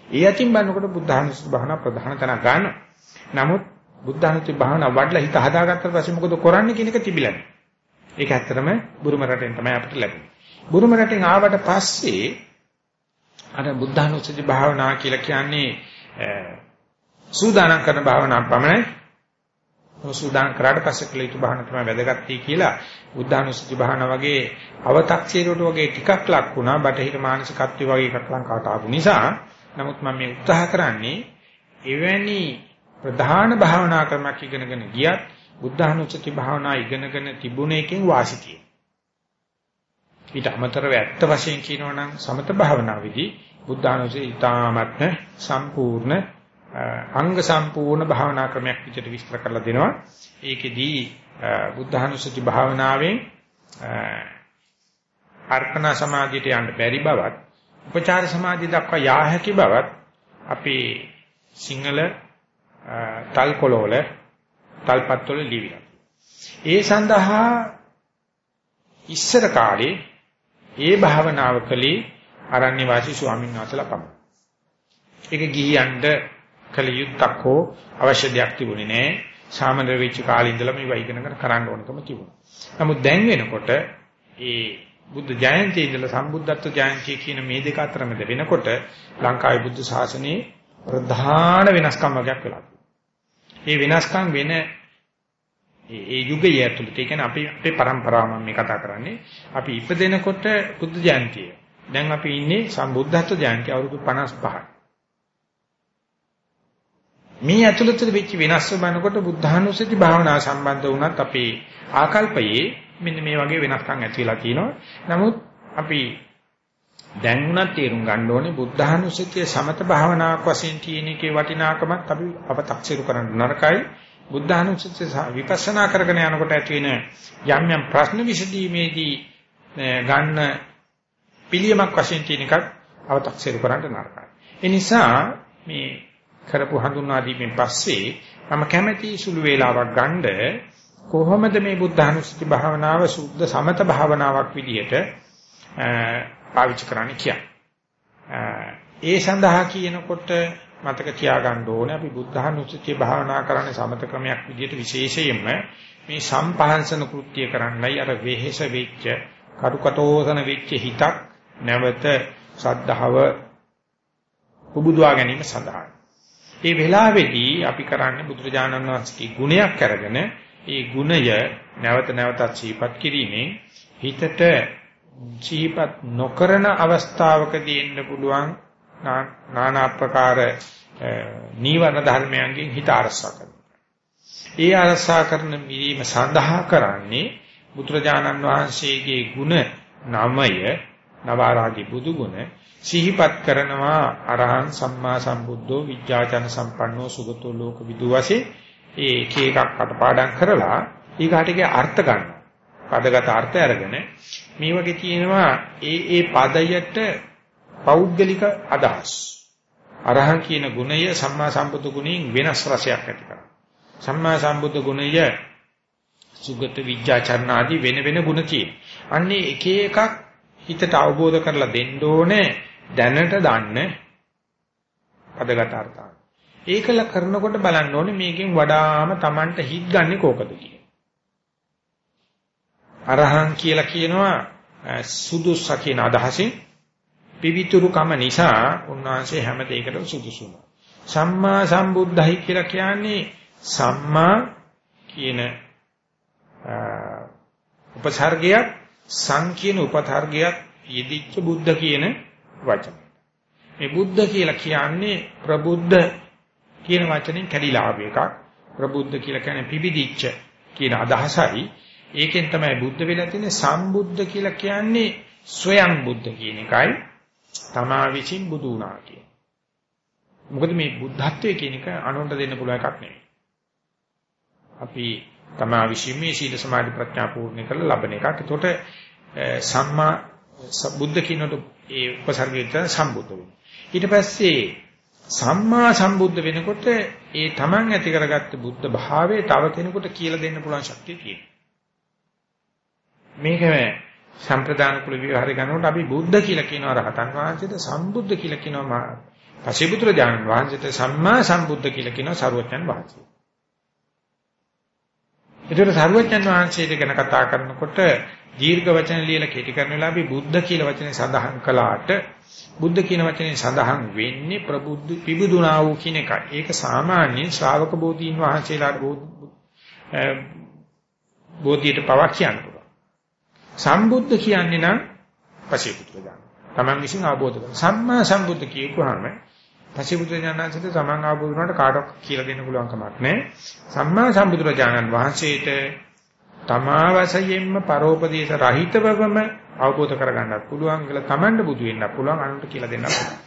ඒ අතින් බලනකොට බුද්ධානුස්සති භාවනා ප්‍රධාන තැන ගන්න. නමුත් බුද්ධානුස්සති භාවනා වඩලා හිත හදාගත්තට පස්සේ මොකද කරන්නේ කියන එක තිබිලා නැහැ. ඒක ඇත්තටම බුරුම රටෙන් තමයි අපිට ලැබෙන්නේ. බුරුම රටෙන් ආවට පස්සේ අර බුද්ධානුස්සති භාවනා කියලා කියන්නේ සූදානම් කරන භාවනාවක් පමණයි. සූදානම් කරාට පස්සේ කළ යුතු භාවනාව තමයි වැදගත්ටි කියලා බුද්ධානුස්සති භාවනාව වගේ අව탁සීරුවට වගේ ටිකක් ලක් වුණා. බටහිර මානසිකත්වයේ වගේ එකක් ලංකාවට ආපු නිසා නමුත් මම මේ උත්සාහ කරන්නේ එවැනි ප්‍රධාන භාවනා ක්‍රමයක් ඉගෙනගෙන ගියත් බුද්ධානුස්සති භාවනා ඉගෙනගෙන තිබුණ එකෙන් වාසිතියි. ඊට අමතරව ඇත්ත වශයෙන් කියනවා නම් සමත භාවනාවේදී බුද්ධානුස්සති ඊ타මත්ම සම්පූර්ණ අංග සම්පූර්ණ භාවනා ක්‍රමයක් විදිහට විස්තර කරලා දෙනවා. ඒකෙදී බුද්ධානුස්සති භාවනාවෙන් අර්පණ සමාධියට යන්න බැරි බවත් උපචාර සමාධිය දක්වා යා හැකි බවත් අපේ සිංහල තල්කොළවල තල්පත්වල ලියවිලා. ඒ සඳහා ඉස්සර කාලේ ඒ භාවනාව කලේ අරණ්‍ය වාසී ස්වාමීන් වහන්සේලා පමණයි. ඒක ගිහියන්ට කල යුත්තක් හෝ අවශ්‍ය දෙයක් තිබුණේ නැහැ. සාමාන්‍ය වෙච්ච කාලේ ඉඳලා මේවා ඉගෙනගෙන කරන්න ඕනකම තිබුණා. නමුත් දැන් වෙනකොට ඒ බුද්ධ ජයන්තිය ඉඳලා සම්බුද්ධත්ව ජයන්තිය කියන මේ දෙක අතරමැද වෙනකොට ලංකාවේ බුද්ධ ශාසනයේ ප්‍රධාන වෙනස්කම් වර්ගයක් වෙලා ඒ වෙනස්කම් වෙන ඒ යුගය ඇතුළත ඒ කියන්නේ අපි අපේ પરම්පරාව මම මේ කතා කරන්නේ අපි ඉපදෙනකොට බුද්ධ ජයන්තිය. දැන් අපි ඉන්නේ සම්බුද්ධත්ව ජයන්තිය අවුරුදු 55ක්. මේ ඇතුළත වෙච්ච වෙනස්ව බලනකොට බුද්ධානුස්සති භාවනාව සම්බන්ධ වුණත් අපේ ආකල්පයේ මෙන්න මේ වගේ වෙනස්කම් ඇති වෙලා තියෙනවා. නමුත් අපි දැන් උනත් තේරුම් ගන්න ඕනේ බුද්ධානුස්සතිය සමත භාවනාවක් වශයෙන් තියෙන එකේ වටිනාකමත් අපි අපතක්සේරු කරන්න නරකයි. බුද්ධානුස්සතිය විපස්සනා කරගෙන යනකොට ඇති වෙන යම් යම් ප්‍රශ්න විසඳීමේදී ගන්න පිළියමක් වශයෙන් තියෙන එකත් අවතක්සේරු කරන්න නරකයි. ඒ නිසා මේ කරපු හඳුන්වා දීමෙන් පස්සේ මම කැමැති සුළු වේලාවක් ගන්න කොහොමද මේ බුද්ධානුස්සති භාවනාව සුද්ධ සමත භාවනාවක් විදිහට පාවිච්චි කරන්න කියන්නේ. ඒ සඳහා කියනකොට මතක තියාගන්න ඕනේ අපි බුද්ධානුස්සතිය භාවනා කරන්නේ සමත ක්‍රමයක් විදිහට විශේෂයෙන්ම මේ සම්පහන්සන කෘත්‍ය කරන්නයි අර වෙහෙස වෙච්ච කටුකටෝසන වෙච්ච හිතක් නැවත සද්ධාව උබුදවා ගැනීම සඳහා. මේ වෙලාවේදී අපි කරන්නේ බුදුරජාණන් වහන්සේගේ ගුණයක් අරගෙන ඒ ගුණය නැවත නැවතත් සිහිපත් කිරීමෙන් හිතට සිහිපත් නොකරන අවස්ථාවකදී එන්න පුළුවන් নানা ආකාර නීවරණ ධර්මයන්ගෙන් හිත අරසා කරනවා. ඒ අරසා කරන මිරීම සඳහා කරන්නේ බුදුරජාණන් වහන්සේගේ ගුණ නමය නවාරාගී බුදු ගුණ සිහිපත් කරනවා අරහං සම්මා සම්බුද්ධෝ විජ්ජාචන සම්පන්නෝ සුගතෝ ලෝක විදු වශයෙන් ඒ එක එකක් අටපාඩම් කරලා ඊගාටගේ අර්ථ ගන්න. පදගත අර්ථය අරගෙන මේ වගේ තියෙනවා ඒ ඒ පදයට පෞද්ගලික අදහස්. අරහං කියන ගුණය සම්මා සම්බුද්ධ ගුණයෙන් වෙනස් රසයක් ඇති කරනවා. සම්මා සම්බුද්ධ ගුණය සුගත විජ්ජාචරණ ආදී වෙන වෙන ගුණ තියෙනවා. අන්නේ එක එකක් හිතට අවබෝධ කරලා දෙන්න ඕනේ දැනට දන්න පදගත අර්ථය. ඒකල කරනකොට බලන්න ඕනේ මේකෙන් වඩාම Tamanට හිත් ගන්නෙ කෝකද අරහං කියලා කියනවා සුදුස්ස කියන අදහසින් පිවිතුරුකම නිසා උන්වහන්සේ හැම දෙයකටම සුදුසුම. සම්මා සම්බුද්ධයි කියලා කියන්නේ සම්මා කියන උපසර්ගයක් සං කියන උපසර්ගයක් යෙදිච්ච බුද්ධ කියන වචන. මේ බුද්ධ කියලා කියන්නේ ප්‍රබුද්ධ කියන වචනෙන් කැඩිලා ආව එකක්. ප්‍රබුද්ධ කියලා කියන්නේ පිබිදිච්ච කියන අදහසයි. ඒකෙන් තමයි බුද්ධ වෙලා තියෙන්නේ සම්බුද්ධ කියලා කියන්නේ ස්වයං බුද්ධ කියන එකයි. තමා විසින් බුදු වුණා කියන. මොකද මේ බුද්ධත්වයේ කියන එක අනුන්ට දෙන්න පුළුවන් එකක් නෙවෙයි. අපි තමා විසින් මේ සීල සමාධි ප්‍රඥා පූර්ණ කරලා ලබන එකක්. ඒකට සම්මා බුද්ධ කියනකොට ඒ උපසර්ගයට සම්බුද්ධ වෙනවා. ඊට පස්සේ සම්මා සම්බුද්ධ වෙනකොට ඒ තමන් ඇති කරගත්ත බුද්ධ භාවයේ තව කෙනෙකුට කියලා දෙන්න පුළුවන් ශක්තිය තියෙනවා. මේක සම්ප්‍රදාන කුල විහාරය ගන්නකොට අපි බුද්ධ කියලා කියනවා රහතන් වහන්සේට සම්බුද්ධ කියලා කියනවා පසිපුත්‍ර ජානන් වහන්සේට සම්මා සම්බුද්ධ කියලා කියනවා සරුවචන් වහන්සේ. ඒතර සරුවචන් වහන්සේට ගැන කතා කරනකොට දීර්ඝ වචන ලියලා කෙටි කරන වෙලාවේ බුද්ධ කියලා වචනේ සඳහන් කළාට බුද්ධ කියන වචනේ සඳහන් වෙන්නේ ප්‍රබුද්ධ පිබුදුනා වූ කියන එකයි. ඒක සාමාන්‍ය ශ්‍රාවක බෝධීන් වහන්සේලාට බෝධියට පවක් කියන්න පුළුවන්. සම්බුද්ධ කියන්නේ නම් පසිපුත්‍ර ඥාන. Taman විසින් අවබෝධ කරගන්න. සම්මා සම්බුද්ධ කියපුවාම පසිපුත්‍ර ඥානසිත Taman අවබෝධ කරනකොට කාටවත් කියලා දෙන්න පුළුවන් කමක් නැහැ. සම්මා සම්බුදුරජාණන් වහන්සේට තමා වශයෙන්ම පරෝපදේශ රහිතවම අවබෝධ කරගන්නත් පුළුවන් කියලා Tamanට බුදු වෙන්නත් පුළුවන් අනුන්ට කියලා දෙන්නත් පුළුවන්.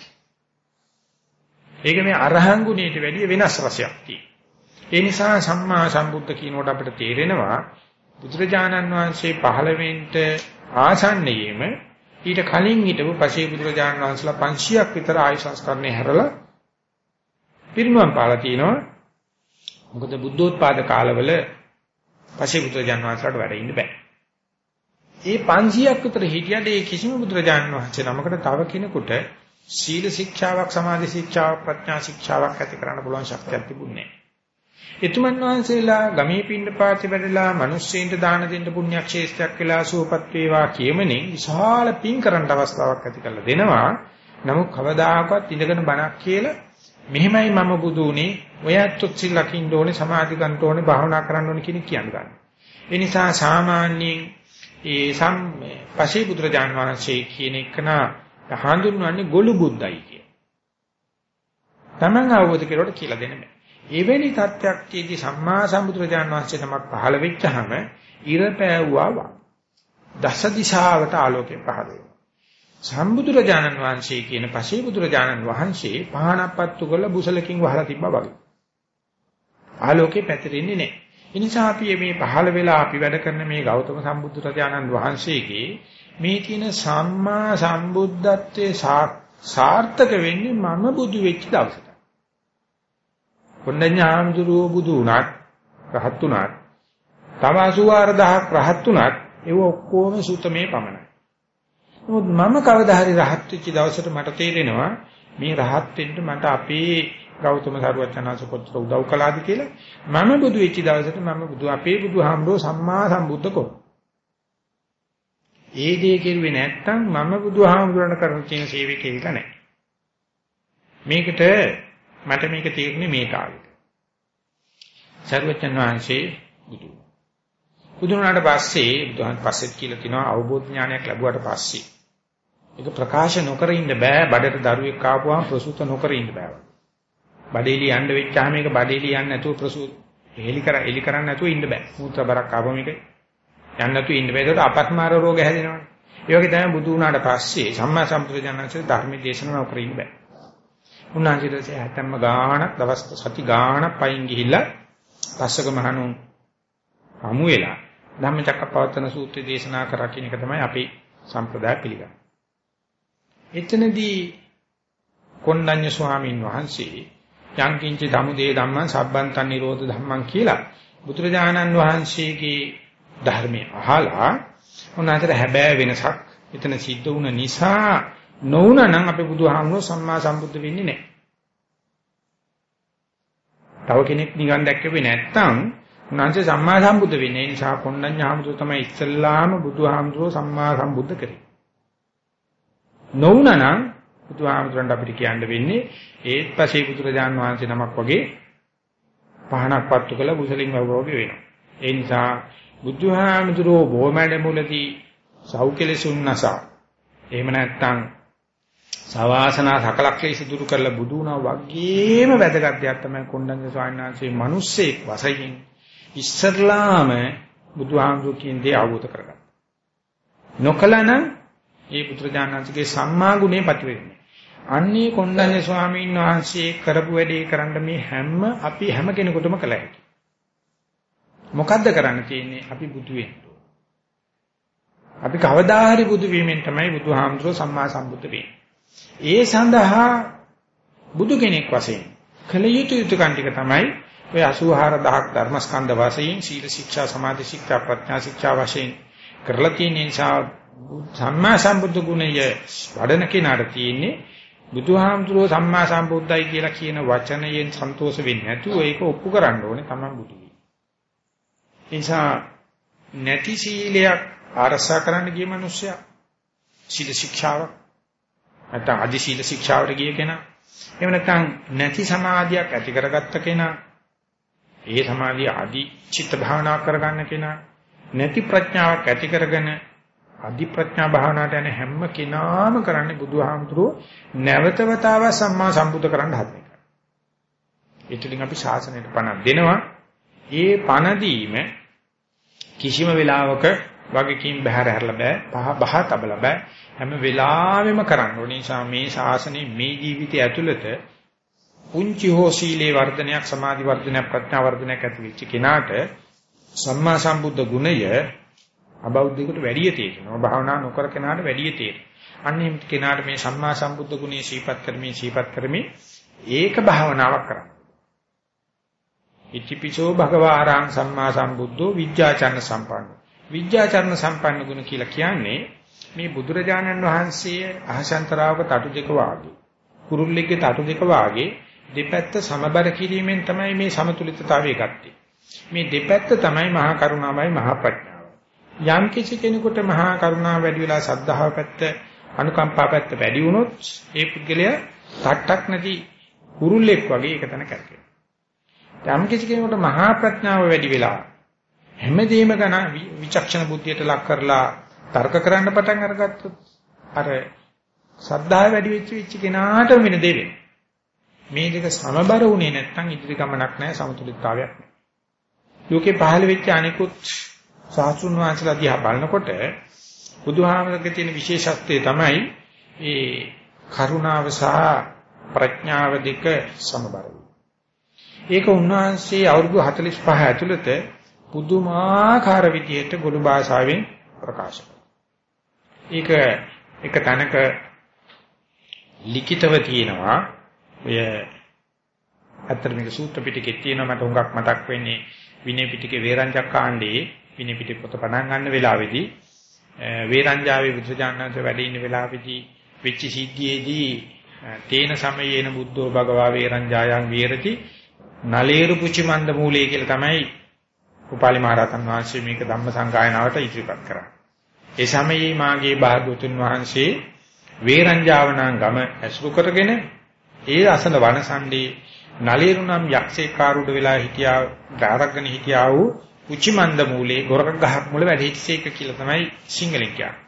ඒක මේ අරහං ගුණයට වැඩිය වෙනස් රසයක් ඒ නිසා සම්මා සම්බුද්ධ කියනකොට අපිට තේරෙනවා බුදුරජාණන් වහන්සේ පහළ වෙන්න ආසන්නයේම ඊට කලින් හිටපු පසේ බුදුරජාණන් වහන්සේලා 500ක් විතර ආයු සංස්කරණය හැරලා පිරිනුවම් පාලා තිනවා. මොකද බුද්ධෝත්පාද කාලවල පසේ බුදුරජාණන් වහන්සේලාට වැඩ ඉන්න බෑ. ඒ 500ක් විතර හිටියට ඒ කිසිම බුදුරජාණන් වහන්සේ නමකට තව කෙනෙකුට සීල ශික්ෂාවක් සමාධි ශික්ෂාවක් ප්‍රඥා ශික්ෂාවක් ඇති කරන්න පුළුවන් ශක්තියක් තිබුණේ නැහැ. එතුමන් වහන්සේලා ගමේ පින්න පාති වැඩලා මිනිස්සෙන්ට දාන දෙන්න පුණ්‍යක් ශේෂ්ත්‍යක් වෙලා සුවපත් වේවා කියමනේ විශාල පින් කරන්න අවස්ථාවක් ඇති කරලා දෙනවා. නමුත් කවදාකවත් ඉඳගෙන බණක් කියලා මෙහෙමයි මම බුදු උනේ ඔයත් සිල් ලකින්න ඕනේ සමාධි ගන්න ඕනේ භාවනා කරන්න ඕනේ කියන කියන්න ගන්න. ඒ නිසා සාමාන්‍යයෙන් ඒ සම් පසේ බුදුරජාන් වහන්සේ කියන එකන හඳුන්වන්නේ ගොළු බුද්දයි කිය. Taman අවබෝධ කෙරුවට කියලා දෙන්න බෑ. එවැනි තත්ත්වයක් තියදී සම්මා සම්බුදුරජාන් වහන්සේ නමක් පහළ වෙච්චහම ඉර පෑවුවා වා. දස දිශාවට ආලෝකය පහළ වෙනවා. සම්බුදුරජාණන් වහන්සේ කියන පසේ බුදුරජාණන් වහන්සේ පහනපත්තු කළ බුසලකින් වහලා තිබ්බා වගේ. ආලෝකේ පැතිරෙන්නේ නැහැ. ඒ නිසා අපි මේ පහළ වෙලා අපි වැඩ කරන මේ ගෞතම සම්බුදුරජාණන් වහන්සේගේ මේ තියෙන සම්මා සම්බුද්ධත්වයේ සාර්ථක වෙන්නේ මම බුදු වෙච්ච දවසට. කොණ්ඩඤ්ඤාම්දුරෝ බුදු උනත් රහත් උනත් තව 84000ක් රහත් උනත් ඒව ඔක්කොම සුතමේ පමණයි. නමුත් මම කවදා හරි රහත් වෙච්ච දවසට මට තේරෙනවා මේ රහත් වෙන්න මට අපේ ගෞතම සාරවත්චනාංශ කොච්චර උදව් කළාද කියලා මම බුදු වෙච්ච දවසට මම බුදු අපේ බුදුහාමුදුරුවෝ සම්මා සම්බුද්ධ කො. ඒ දේ කෙරුවේ නැත්තම් මම බුදුහාමුදුරණ කරන කියන සේවය කෙරිලා නැහැ. මේකට මට මේක තේරුනේ මේ කාලේ. සර්වචන් වහන්සේ බුදු. බුදුනාට පස්සේ බුදුහන් පස්සෙත් කියලා තිනවා අවබෝධ ඥානයක් ලැබුවට පස්සේ ඒක ප්‍රකාශ නොකර ඉන්න බෑ බඩට දරුවෙක් ආපුවාම ප්‍රසූත නොකර ඉන්න බෑ. බඩේලි යන්න වෙච්චාම මේක බඩේලි යන්නේ නැතුව ප්‍රසූත එලි කර එලි කරන්නේ නැතුව ඉන්න බෑ. මූත්‍රා බරක් ආවම මේක යන්න නැතුව ඉන්න බෑ. ඒකට අපස්මාර රෝග හැදෙනවනේ. ඒ වගේ තමයි බුදු වුණාට පස්සේ සම්මා සම්ප්‍රදායන්සේ ධර්මයේ දේශනාව කර ඉන්න බෑ. උන්වහන්සේට හැතැම්ම ගාණක් දවස් සති ගාණක් පයින් ගිහිල්ලා පස්සක මහණුන් හමු වෙලා ධම්මචක්කපවත්තන සූත්‍රය දේශනා කරා කියන එක තමයි අපේ සම්ප්‍රදාය පිළිගන්නේ. එතනදී කොණ්ඩඤ්ඤ ස්වාමීන් වහන්සේ යංකින්ච ධමුදේ ධම්මං සබ්බන්තං නිරෝධ ධම්මං කියලා බුදුරජාණන් වහන්සේගේ ධර්මය අහලා උනාතර හැබෑ වෙනසක් එතන සිද්ධ වුණ නිසා නොවුනනම් අපේ බුදුහාමුදුරුවෝ සම්මා සම්බුද්ධ වෙන්නේ නැහැ. තව කෙනෙක් නිවන් දැක්කේ නැත්නම් උන්වහන්සේ සම්මා සම්බුද්ධ වෙන්නේ. ඒ නිසා කොණ්ඩඤ්ඤ හාමුදුරුවෝ තමයි ඉස්සල්ලාම බුදුහාමුදුරුවෝ සම්මා සම්බුද්ධ කරේ. නොවුනනම් බුදුහාමුදුරන්ට අපිට කියන්න වෙන්නේ ඒත් පසේ බුදුරජාන් වහන්සේ නමක් වගේ පහනක් පත්තු කළ බුසලින් වගේ වෙනවා. ඒ නිසා බුදුහාමුදුරෝ බොමැඩ මුලදී සෞඛලසුන් නසා එහෙම නැත්නම් සවාසනා සකලක්ෂේ දුරු කරලා බුදු වුණා වගේම වැදගත් දෙයක් තමයි කොණ්ඩඤ්ඤ ස්වාමීන් වහන්සේ මිනිස්සෙක් වශයෙන් ඉස්සරලාම බුදුහාමුදුරු කියන දේ අවබෝධ කරගත්තා. නොකලන ඒ පුත්‍රජානන්සේගේ සම්මා ගුණේ ප්‍රතිවෙන්නේ. අන්නේ කොණ්ඩඤ්ඤ ස්වාමීන් වහන්සේ කරපු වැඩේ කරන්න මේ හැම අපි හැම කෙනෙකුටම කළ හැකියි. මොකද්ද කරන්න තියෙන්නේ? අපි බුදු වෙන්න. අපි කවදා හරි බුදු වීමෙන් තමයි බුදුහාමුදුරුවෝ සම්මා සම්බුද්ධ වෙන්නේ. ඒ සඳහා බුදු කෙනෙක් වශයෙන් කළ යුතු යුතුකම් ටික තමයි ඔය 84000ක් ධර්මස්කන්ධ වශයෙන් සීල ශික්ෂා සමාධි ශික්ෂා ප්‍රඥා ශික්ෂා වශයෙන් කරලා තියෙන නිසා සම්මා සම්බුද්ධ ගුණය වඩන කෙනාට තියෙන්නේ බුදුහාමුදුරුවෝ සම්මා සම්බුද්ධයි කියලා කියන වචනයෙන් සන්තෝෂ වෙන්නේ නැතුව ඒක ඔප්පු කරන්න ඕනේ තමයි බුදු වෙන්නේ. නිසා නැති සීලයක් ආරසා කරන්න ගිය මිනිස්සයා සීල ශික්ෂාව නැත්නම් අදි සීල ශික්ෂාවට ගිය කෙනා එහෙම නැත්නම් නැති සමාධියක් ඇති කරගත්ත කෙනා ඒ සමාධිය අදි චිත්ත භාවනා කරගන්න කෙනා නැති ප්‍රඥාවක් ඇති කරගෙන අදි ප්‍රඥා භාවනාවට යන හැම කෙනාම කරන්නේ බුදුහාමුදුරුවෝ නැවතවතාව සම්මා සම්බුද්ධ කරන්න හදන එක. ඒතුලින් අපි ශාසනයට පණ දෙනවා. ඒ පණ දීම කිසිම වෙලාවක වගකීම් බහැර හැරලා බෑ. පහ බහ තබලා බෑ. හැම වෙලාවෙම කරන්න ඕනේ. නිසා මේ ශාසනය මේ ජීවිතය ඇතුළත පුංචි හෝ සීලේ වර්ධනයක් සමාධි වර්ධනයක් ප්‍රඥා වර්ධනයක් ඇති වෙච්ච කෙනාට සම්මා සම්බුද්ධ ගුණය අබෞද්ධයෙකුට වැඩිය තේරෙනවා. භාවනා නොකර කෙනාට වැඩිය තේරෙනවා. අන්නේ කෙනාට මේ සම්මා සම්බුද්ධ ගුණය ශීපත් කරමින් ශීපත් කරමින් ඒක භාවනාවක් කරන්න. ඉතිපිසෝ භගවාරං සම්මා සම්බුද්ධෝ විද්‍යාචරණ සම්පන්න. විද්‍යාචරණ සම්පන්න ගුණ කියලා කියන්නේ මේ බුදුරජාණන් වහන්සේ අහසන්තරාවක තටු දෙක වාගේ කුරුල්ලෙක්ගේ තටු දෙක වාගේ දෙපැත්ත සමබර කිරීමෙන් තමයි මේ සමතුලිතතාවය ගත්තේ. මේ දෙපැත්ත තමයි මහා කරුණාවයි මහා ප්‍රඥාවයි. යම් කිසි කෙනෙකුට මහා කරුණාව වැඩි වෙලා සද්ධාව පැත්ත අනුකම්පා පැත්ත වැඩි වුණොත් ඒ පුද්ගලයා තට්ටක් නැති කුරුල්ලෙක් වගේ එක තැන කැරකෙනවා. යම් කිසි කෙනෙකුට මහා ප්‍රඥාව වැඩි වෙලා හැමදේම ගණ විචක්ෂණ බුද්ධියට ලක් කරලා තර්ක කරන්න පටන් අරගත්තොත් අර සද්ධාව වැඩි වෙච්ච වෙච්ච කෙනාට වෙන දේ වෙනවා. මේ දෙක සමබර වුණේ නැත්නම් ඉදිරි ගමනක් නැහැ සමතුලිතතාවයක් නැහැ. ලෝකේ පහළ වෙච්ච අනිකුත් සාස්ෘණ වංශලා දිහා බලනකොට බුදුහාමරගේ තියෙන විශේෂත්වය තමයි ඒ කරුණාව සහ ප්‍රඥාව දෙක සමබර ඒක උන්වහන්සේ අවුරුදු 45 ඇතුළත පුදුමාකාර විදිහට ගොළු භාෂාවෙන් ප්‍රකාශ ඒක එක තැනක ලිඛිතව තියෙනවා. ඔය අතර මේක සූත්‍ර පිටකේ තියෙනවා. මට හුඟක් මතක් වෙන්නේ විනය පිටකේ වේරංජක් කාණ්ඩේ විනය පිටක පොත පටන් ගන්න වෙලාවේදී වේරංජාවේ බුදුජානනාථ වැඩ ඉන්න වෙලාවේදී වෙච්ච සිද්ධියේදී තේන සමයේන බුද්ධෝ භගවා වේරංජායන් විහෙරති. නලේරු පුචි මන්ද මූලයේ කියලා තමයි උපාලි මහරහතන් වහන්සේ මේක ධම්ම සංගායනාවට ඉදිරිපත් කරා. ඒ සමයේ මාගේ භාග්‍යවතුන් වහන්සේ වේරංජාවනං ගම ඇසුරු කරගෙන ඒ අසන වනසණ්ඩේ නලීරු නම් යක්ෂේ කාරුඩ වෙලා හිටියා ධාරගගෙන හිටියා වූ උචිමන්ද මූලේ ගොරක ගහක් මුල වැඩ හිටිසේක කියලා තමයි සිංහලෙන් කියන්නේ.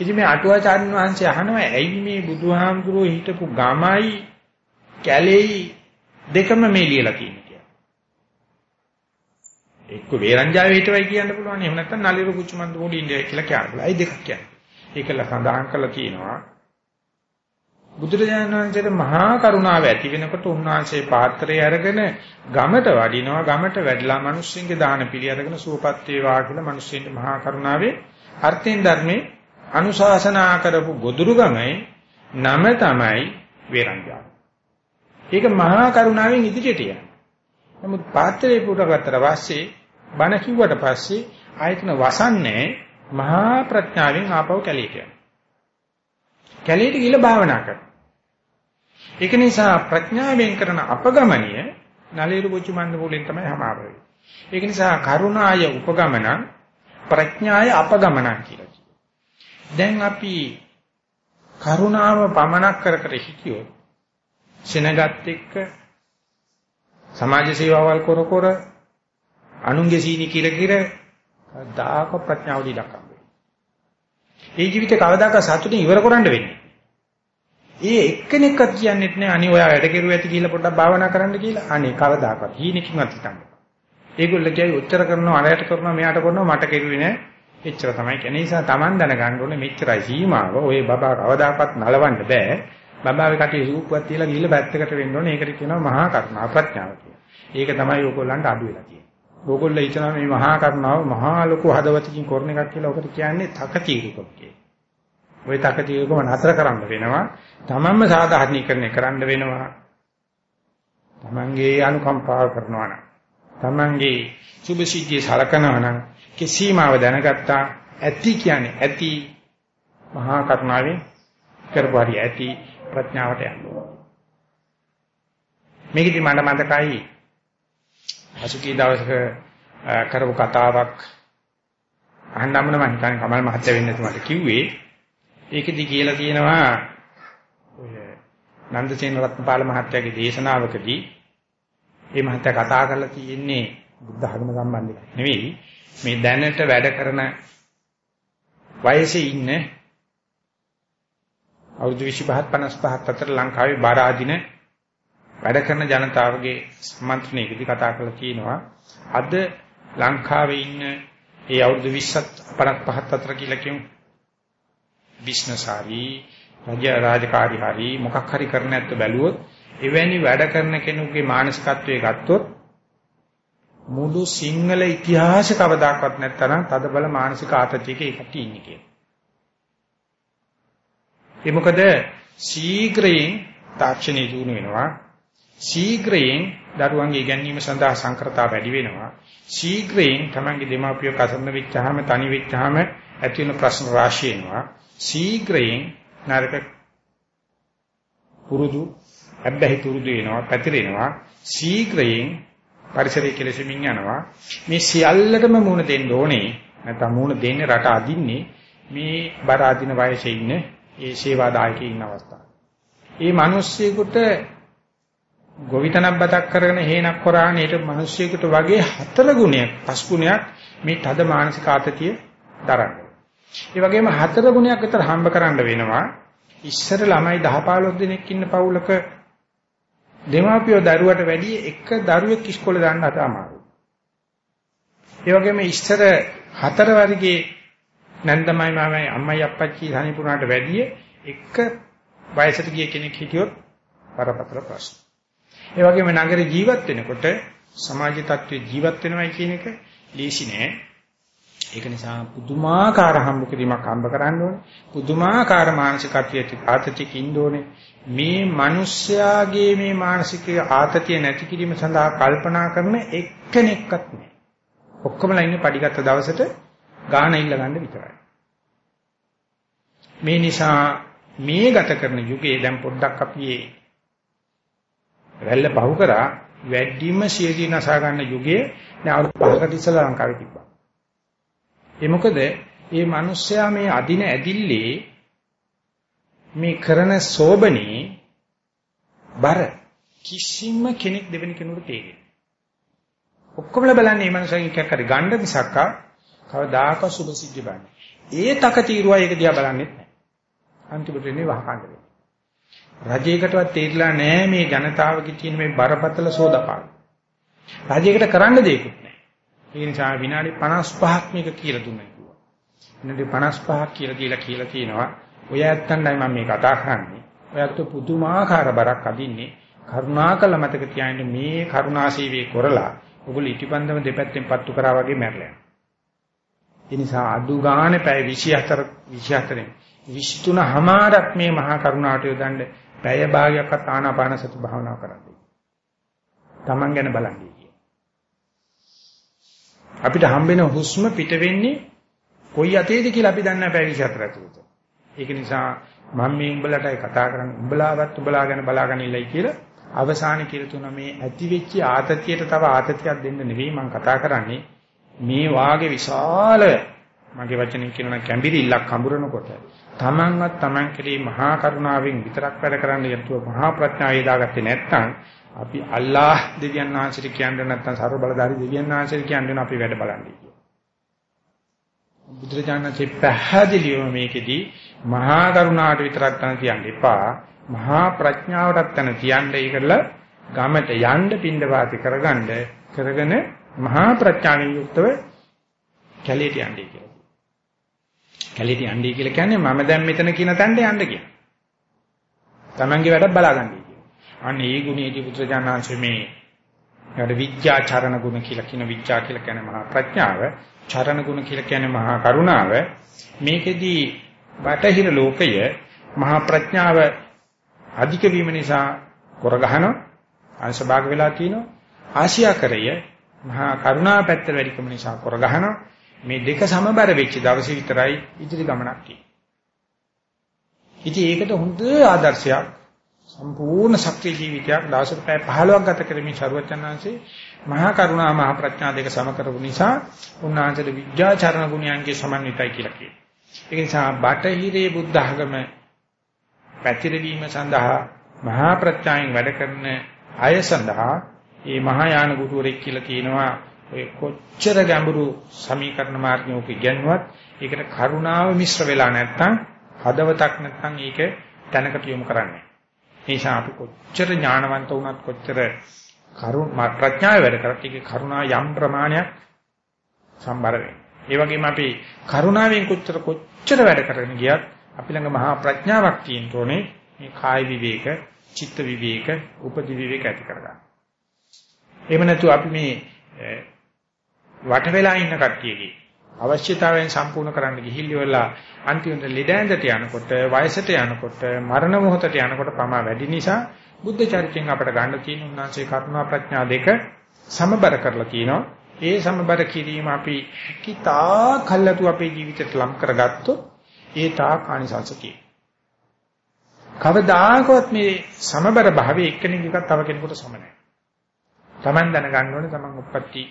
ඉතින් මේ අටුවාචාර්ය වහන්සේ අහනවා ඇයි මේ බුදුහාමුදුරුවෝ හිටපු ගමයි කැලේයි දෙකම මේ ලියලා තියෙන්නේ කියලා. එක්ක වේරංජාවේ හිටවයි කියන්න පුළුවන්. එහෙම නැත්නම් නලිරු කුචුමන්ද මූලේ ඉන්නේ කියලා කියන්න පුළුවන්. අයි දෙකක් කියන්නේ. ඒකල සඳහන් කරලා තියෙනවා. බුදුරජාණන් වහන්සේට මහා කරුණාව ඇති වෙනකොට උන්වහන්සේ පාත්‍රය අරගෙන ගමට වඩිනවා ගමට වැඩලා මිනිස්සුන්ගේ දාන පිළි අරගෙන සුවපත් වේවා කියලා මිනිස්සුන්ට මහා කරුණාවේ අර්ථයෙන් ධර්මේ අනුශාසනා කරපු ගොදුරු ගමයි නම තමයි වේරංජාව. ඒක මහා කරුණාවෙන් ඉදිරියට යනවා. නමුත් පාත්‍රේ පුරගත්තට පස්සේ බණ කිව්වට පස්සේ ආයතන වසන්නේ මහා ප්‍රඥාවෙන් ආපහු කැලේට යනවා. කැලේට ගිහිල්ලා භාවනා කරනවා. ඒක නිසා ප්‍රඥාවෙන් කරන අපගමනිය නලීරු පුච්චු මන්ද මුලින් තමයි හමාර වෙන්නේ. ඒක නිසා කරුණාය උපගමන ප්‍රඥාය අපගමන කියලා කියනවා. දැන් අපි කරුණාව පමනක් කර කර හිටියොත් සෙනගත් එක්ක සමාජ සේවාවල් කර කර අනුන්ගේ සීනි කිර කිර දාක ප්‍රඥාව දිලකම් ඒ ජීවිතේ කවදාකවත් සතුටින් ඉවර කරන්න වෙන්නේ. ඒ එක්කෙනෙක්වත් කියන්නේත් නෑ අනේ ඔයා වැඩ කෙරුව ඇති කියලා පොඩ්ඩක් භාවනා කරන්න කියලා. අනේ කවදාකවත් හීනකින්වත් හිතන්නේ. ඒගොල්ලෝ කියයි උත්තර කරනවා අරයට කරනවා මෙයාට කරනවා මට කෙරුවේ නෑ. එච්චර තමයි කියන්නේ. ඒ නිසා Taman දැනගන්න ඕනේ මෙච්චරයි සීමාව. ඔය බබා කවදාකවත් නලවන්න බෑ. බබාවේ කටේ රූපවත් තියලා ගිහිල්ලා පැත්තකට වෙන්න ඕනේ. ඒකට කියනවා මහා කරුණා ප්‍රඥාව කියලා. ඒක තමයි ඕගොල්ලන්ට අඩු වෙලා තියෙන්නේ. ඕගොල්ලෝ හිතනවා මේ මහා කරුණාව මහා ලොකු හදවතකින් කරන එකක් කියලා. ඔකට කියන්නේ තකතිරුකම් කියලා. ওই තකතිරුකම නතර කරන්න වෙනවා. තමන්ම සාධාරණීකරණය කරන්න වෙනවා. තමන්ගේ අනුකම්පාව කරනවා නම් තමන්ගේ සුභසිද්ධිය සලකනවා නම් කිසීමාව දැනගත්තා ඇති කියන්නේ ඇති මහා කරුණාවෙන් කරපරි ඇති ප්‍රඥාවට යනවා. මේකෙදි මට මතකයි අසුකී දවසක කරපු කතාවක් අහන්නම මම හිතන්නේ කමල් මහත්තයා වෙන්න තුමාට කිව්වේ ඒකෙදි කියලා තියෙනවා ඔය නන්දසේන රත්නපාල මහත්තයාගේ දේශනාවකදී මේ මහත්තයා කතා කරලා තියෙන්නේ බුද්ධ ධර්ම සම්බන්ධයි නෙවෙයි. මේ දැනට වැඩ කරන වයසේ ඉන්න අවුරුදු 25 55 අතර ලංකාවේ බාර ආදින වැඩ කරන ජනතාවගේ සම්මන්ත්‍රණයකදී කතා කරලා කියනවා. අද ලංකාවේ ඉන්න ඒ අවුරුදු 20ත් 55 අතර කියලා කියමු. බිස්නස් හරි රාජ්‍ය රාජකාරී හරි මොකක් හරි කරන්න නැත්නම් බැලුවොත් එවැනි වැඩ කරන කෙනෙකුගේ මානසිකත්වයේ ගත්තොත් මුළු සිංහල ඉතිහාසෙ කවදාකවත් නැත්තරම් තදබල මානසික ආතතියක ඒකට ඉන්නේ කියලා. ඒ මොකද ශීඝ්‍රයෙන් තාක්ෂණය දිනු වෙනවා. ශීඝ්‍රයෙන් දරුවන්ගේ ඉගැන්වීම සඳහා සංකරතා වැඩි වෙනවා. ශීඝ්‍රයෙන් තමන්ගේ දෙමාපියෝ කසන්න වෙච්චාම තනි වෙච්චාම ඇති වෙන ප්‍රශ්න රාශිය එනවා. ශීඝ්‍රයෙන් නරක පුරුදු අබ්බැහි තුරුදු වෙනවා පැතිරෙනවා. ශීඝ්‍රයෙන් පරිසරය කෙලෙසමින් යනවා. මේ සියල්ලටම මුණ දෙන්න ඕනේ. නැත්නම් මුණ දෙන්නේ රට අදින්නේ මේ බර අදින වයසේ ඉන්න ඒ සේවාදායකේ ඉන්න අවස්ථාව. ඒ මිනිස්සෙකුට ගොවිතැනක් බතක් කරගෙන හේනක් කරාන ඊට මිනිස්සෙකුට වගේ හතර ගුණයක් පස් ගුණයක් මේ තද මානසික ආතතිය දරන්න. ඒ වගේම හතර ගුණයක් විතර හම්බ කරන්න වෙනවා. ඉස්සර ළමයි 10 15 දෙනෙක් ඉන්න පවුලක දෙමාපියෝ දරුවට වැඩිය එක දරුවෙක් ඉස්කෝලේ දාන්න අත අමාරුයි. ඒ වගේම ඉස්සර හතර වර්ගයේ නැන්දමයි මාමයි අම්මයි අප්පච්චි සනිපුරාට වැඩිය එක වයසට ගිය කෙනෙක් හිටියොත් බරපතල ප්‍රශ්න. ඒ වගේම නගරේ ජීවත් වෙනකොට සමාජ තත්ත්වයේ ජීවත් වෙනවයි කියන එක ලීසි නෑ. ඒක නිසා පුදුමාකාර හම්බ කිරීමක් හම්බ කරන්න ඕනේ. පුදුමාකාර මානසිකත්වයට ආතතියක ඉන්න ඕනේ. මේ මිනිස්යාගේ මේ මානසික ආතතිය නැති කිරීම සඳහා කල්පනා කරන එක්කෙනෙක්වත් නැහැ. ඔක්කොමලා ඉන්නේ පඩිගත්ත දවසට ගාන ඉල්ල ගන්න විතරයි. මේ නිසා මේ ගත කරන යුගයේ දැන් පොඩ්ඩක් අපි රැල්ල පහු කරා වැඩිම සියදී නසා ගන්න යුගයේ දැන් අවුරුදු 5කට ඉස්සෙල්ලා ලංකාවේ තිබ්බා. ඒ මොකද මේ මිනිස්සයා මේ අදින ඇදිල්ලේ මේ කරන සෝබනේ බර කිසිම කෙනෙක් දෙවෙනි කෙනෙකුට තේරෙන්නේ. ඔක්කොමලා බලන්නේ මේ මනුස්සයන් එකක් හරි ගන්න මිසක්ක කවදාක සුභ සිද්ධි බලන්නේ. ඒ තක తీරුවා ඒක දිහා බලන්නේ නැහැ. අන්තිමට එන්නේ වහකණ්ඩ වෙනවා. රජයකටවත් තේරිලා නැහැ මේ ජනතාවගේ තියෙන මේ බරපතල සෝදපාන. රජයකට කරන්න දෙයක්වත් නැහැ. ඒ නිසා විනාඩි 55ක් මේක කියලා දුන්නා කිව්වා. විනාඩි 55ක් කියලා දීලා කියලා කියනවා. ඔය ඇත්තන්ටයි මම මේ කතා කරන්නේ. ඔයත් පුදුමාකාර බරක් අදින්නේ. කරුණාකල මතක තියාගන්න මේ කරුණාසීවේ කරලා ඔගොල්ලෝ ඉටිපන්දම දෙපැත්තෙන් පත්තු කරා වගේ මැරලා ඒ නිසා අඩු ගානේ පැය 24 24 23 හමාරක් මේ මහා කරුණාට යොදන්න පැය භාගයක්වත් ආනාපාන සති භාවනා කරන්නේ. Taman ගැන බලන්නේ. අපිට හම්බෙන හුස්ම පිට වෙන්නේ කොයි අතේද කියලා අපි දන්නේ නැහැ පැය 24 ඇතුළත. ඒක නිසා මම මේ උඹලටයි කතා කරන්නේ උඹලාවත් උඹලා ගැන බලාගෙන ඉල්ලයි කියලා අවසානයේ කියලා තුන මේ ඇති වෙච්ච ආතතියට තව ආතතියක් දෙන්න නෙවෙයි මම කතා කරන්නේ මේ වාගේ විශාල මගේ වචනෙන් කියනවා කැඹිරිල්ලක් හඹුරනකොට තමන්වත් තමන් කෙරෙහි මහා කරුණාවෙන් විතරක් වැඩ කරන්න යතුව මහා ප්‍රඥාව යදාගත්තේ නැත්නම් අපි අල්ලාහ් දෙවියන් වහන්සේට කියන්නේ නැත්නම් ਸਰව බලධාරී දෙවියන් වහන්සේට කියන්නේ අපි වැඩ බලන්නේ කියලා. බුදුරජාණන්සේ පැහැදිලිවම මේකෙදි මහා කරුණාවට විතරක් තන කියන්න එපා. මහා ප්‍රඥාවටත් තන තියන්න ඒකල ගමට යන්න පින්ඳ වාති කරගන්න කරගෙන මහා ප්‍රඥාවෙන් යුක්තව කැලේට යන්නේ කියලා. කැලේට යන්නේ කියලා කියන්නේ මම දැන් මෙතන කියන තැනට යන්න කියන. Tamange වැඩ බලාගන්නයි කියන. අන්න ඒ ගුණයේදී පුත්‍රජානංශ මේ ඊට විද්‍යාචරණ ගුණ කියලා කියන විද්‍යා කියලා කියන්නේ මහා ප්‍රඥාව, චරණ ගුණ කියලා කියන්නේ මහා කරුණාව. මේකෙදී බටහිර ලෝකය මහා ප්‍රඥාව අධික වීම නිසා කොරගහන අංශභාග වෙලා තිනවා. ආසියාකරය මහා කරුණා පැත්ත වැඩිකම නිසා කොරගහනවා. මේ දෙක සමබර වෙච්ච දවසේ විතරයි ඉදිරි ගමනක් තියෙන්නේ. ඉතින් ඒකට හොඳ ආදර්ශයක් සම්පූර්ණ ශක්තිය ජීවිතයක් දවසට පැය 15ක් ගත කරමින් ශරුවචනාංශේ මහා කරුණා මහා ප්‍රඥා දෙක සම කරපු නිසා උන්වහන්සේට විද්‍යාචරණ ගුණයන්ගේ සමන්විතයි කියලා කියනවා. ඒ නිසා බටහිරේ බුද්ධ ආගම පැතිරවීම සඳහා මහා ප්‍රඥාවෙන් වැඩ කරන අය සඳහා මේ මහායාන ගුරුවරයෙක් කියලා කියනවා ඔය කොච්චර ගැඹුරු සමීකරණ මාර්ගය ඔක ඉගෙනුවත් ඒකට කරුණාව මිශ්‍ර වෙලා නැත්නම් හදවතක් නැත්නම් ඒක තැනකට යොමු කරන්නේ. ඒ නිසා අපි කොච්චර ඥානවන්ත වුණත් කොච්චර කරුණ ප්‍රඥාව වැඩ කරත් ඒකේ කරුණා යම් ප්‍රමාණයක් සම්බර වෙනවා. ඒ වගේම අපි කරුණාවෙන් කොච්චර කොච්චර වැඩ කරගෙන ගියත් අපි ළඟ මහා ප්‍රඥාවක් තියෙන්න ඕනේ මේ කාය විවේක, චිත්ත විවේක, උපදි විවේක ඇති කරගන්න. එහෙම නැතු අපි මේ වට වෙලා ඉන්න කට්ටියගේ අවශ්‍යතාවයන් සම්පූර්ණ කරන්න ගිහිල්ලා අන්තිමට ලෙඩ ඇඳට යනකොට වයසට යනකොට මරණ මොහොතට යනකොට පමා වැඩි නිසා බුද්ධ චරිතයෙන් අපට ගන්න තියෙන උන්වහන්සේ කරුණා ප්‍රඥා දෙක සමබර කරලා තියෙනවා. ඒ සමබර කිරීම අපි කිතා කල්ලාතු අපේ ජීවිතයට ලම් කරගත්තොත් ඒ තා කානිසංසතිය. කවදාකවත් මේ සමබර භාවයේ එක්කෙනෙක් එකක් තව කෙනෙකුට සම නැහැ. Taman දැනගන්න ඕනේ Taman උප්පත්ති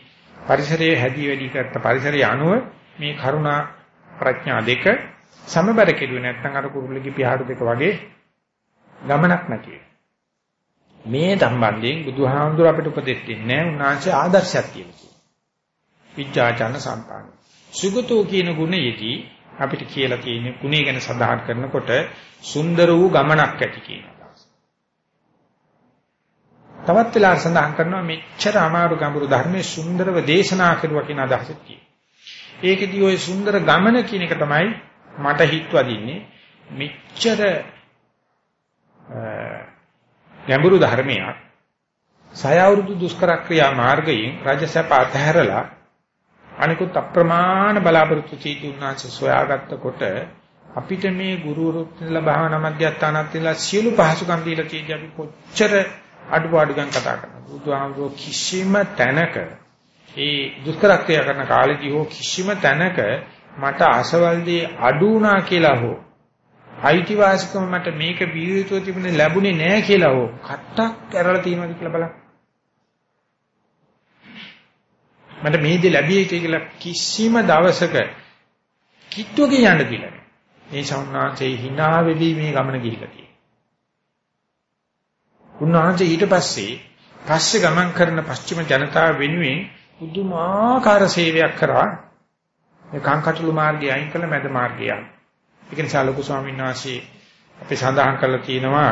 පරිසරයේ හැදී වැඩි කරත පරිසරය අනුව මේ කරුණා ප්‍රඥා දෙක සමබර කෙරුවේ නැත්නම් අර කුරුල්ලගේ පියාඩු දෙක වගේ ගමනක් නැති මේ සම්බන්ධයෙන් බුදුහාමුදුර අපිට උපදෙස් දෙන්නේ උන්වහන්සේ ආදර්ශයක් කියලා. විඥාචන සම්පාන. සුගතෝ කියන ගුණයේදී අපිට කියලා තියෙන ගුණය ගැන සඳහන් කරනකොට සුන්දර වූ ගමනක් ඇති කියනවා. තවත් වෙලාවට සඳහන් කරනවා මෙච්චර අමාරු ගැඹුරු ධර්මයේ සුන්දරව දේශනා කරුවා කියන අදහසක් තියෙනවා. ඒකෙදී ওই සුන්දර ගමන කියන එක තමයි මට හිතවදින්නේ මෙච්චර ගැඹුරු ධර්මයක් සය අවුරුදු දුෂ්කර ක්‍රියා මාර්ගයෙන් රජසප අතහැරලා අනිකුත් අප්‍රමාණ බලාපොරොත්තු චීති උන්වහන්සේ සොයාගත්ත කොට අපිට මේ ගුරුවරුත් ඉඳලා භාවනා මධ්‍යස්ථානත් ඉඳලා සියලු පහසුකම් දීලා තියෙදි අපි කොච්චර අඩුපාඩු ගන්න කතා කරනවා. බුදුහාමුදුරුවෝ කිසිම තැනක ඒ දුෂ්කරක්‍රිය කරන කාලෙදී හෝ කිසිම තැනක මට අසවල්දී අඩු වුණා කියලා හෝ අයිතිවාසිකම මට මේක බියුතුව තිබුණේ ලැබුණේ නැහැ කියලා හෝ කට්ටක් කරලා තියෙනවද කියලා බලන්න. මට මේ දේ ලැබිය යුතුයි කියලා කිසිම දවසක කිට්ටුවකින් යන්න කියලා. මේ සම්මාසයේ hina වෙවි මේ ගමන ගිහිල්ලා තියෙනවා. උන්වහන්සේ ඊට පස්සේ පස්සේ ගමන් කරන පශ්චිම ජනතාව වෙනුවෙන් පුදුමාකාර සේවයක් කරා. මේ කංකටළු මාර්ගය අයින් කළ මැද මාර්ගය. ඒක නිසා ලොකු ස්වාමීන් වහන්සේ අපි සඳහන් කරලා තියෙනවා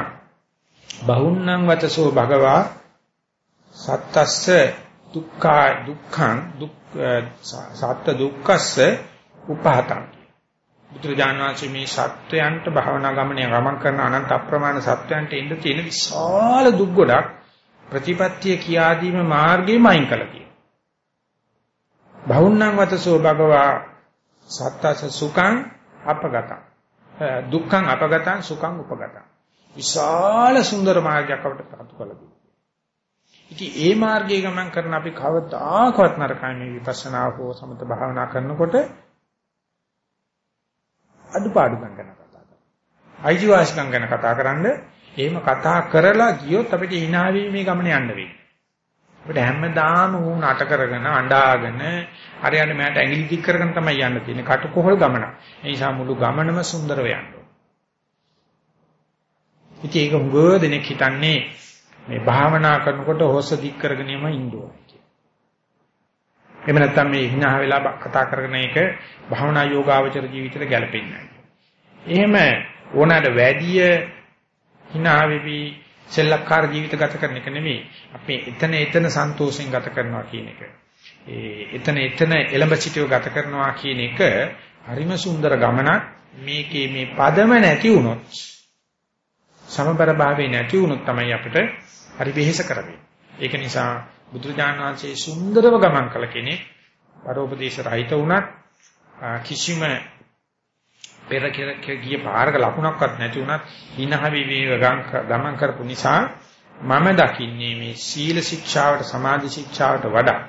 බහුන්නං වතසෝ භගවා සත්තස්ස දුක්ඛා දුක්ඛං දුක් සත්ත දුක්ඛස්ස උපහතං බුදුරජාණන් වහන්සේ මේ සත්වයන්ට භවනා ගමනේ ගමන් කරන අනන්ත අප්‍රමාණ සත්වයන්ට ඉන්න තියෙන විශාල දුක් ගොඩක් ප්‍රතිපත්තිය කියා දීම මාර්ගයම අයින් කළා කියන. බහුන්නං වතසෝ භගවා සත්තස සුඛං අපගතං දුක්ඛං අපගතං සුඛං උපගතං විශාල සුන්දර මාර්ගයක් අපට ප්‍රාප්ත කළා. ඉතින් ඒ මාර්ගයේ ගමන් කරන අපි කවදාකවත් නරකයි මේ විපස්සනා හෝ සමත භාවනා කරනකොට අඩුපාඩුකම් ගැන කතා කරනවා. අයිතිවාසිකම් ගැන කතා කරන්න එහෙම කතා කරලා ගියොත් අපිට hina වීමේ ගමන යන්න වෙයි. අපිට හැමදාම ඌ නට කරගෙන අඬාගෙන හරියන්නේ මට ඇඟිලි දික් කරගෙන තමයි යන්න තියෙන්නේ. කටකොහල් ගමන. ඒ නිසා මුළු ගමනම සුන්දරව යන්න ඕන. ඉතින් ඒක හුඟ දෙනෙක් හිතන්නේ මේ භාවනා කරනකොට හොස්ස දික් කරගෙන යම ඉන්න ඕනේ. එහෙම නැත්නම් මේ hina වෙලා කතා කරගෙන ඒක භවනා යෝගාවචර ජීවිතේට ගැලපෙන්නේ නැහැ. එහෙම ඕනකට වැඩිය hina වෙවි සෙල්ලක්කාර ජීවිත ගත කරන එක නෙමෙයි. අපි එතන එතන සන්තෝෂෙන් ගත කරනවා කියන එක. ඒ එතන එතන එළඹ සිටියව ගත කරනවා කියන එක හරිම සුන්දර ගමනක්. මේකේ මේ පදම නැති වුණොත් සමබර භාවයේ නැති වුණොත් තමයි අපිට හරි වෙහෙස කරන්නේ. ඒක නිසා බුදුරජාණන් වහන්සේ සුන්දරව ගමන් කළ කෙනෙක් පරෝපදේශ රහිත වුණත් කිසිම පෙර ගිය පාරක ලකුණක්වත් නැති වුණත් හිනහවි වේග ගමන් කරපු නිසා මම දකින්නේ මේ සීල ශික්ෂාවට සමාධි ශික්ෂාවට වඩා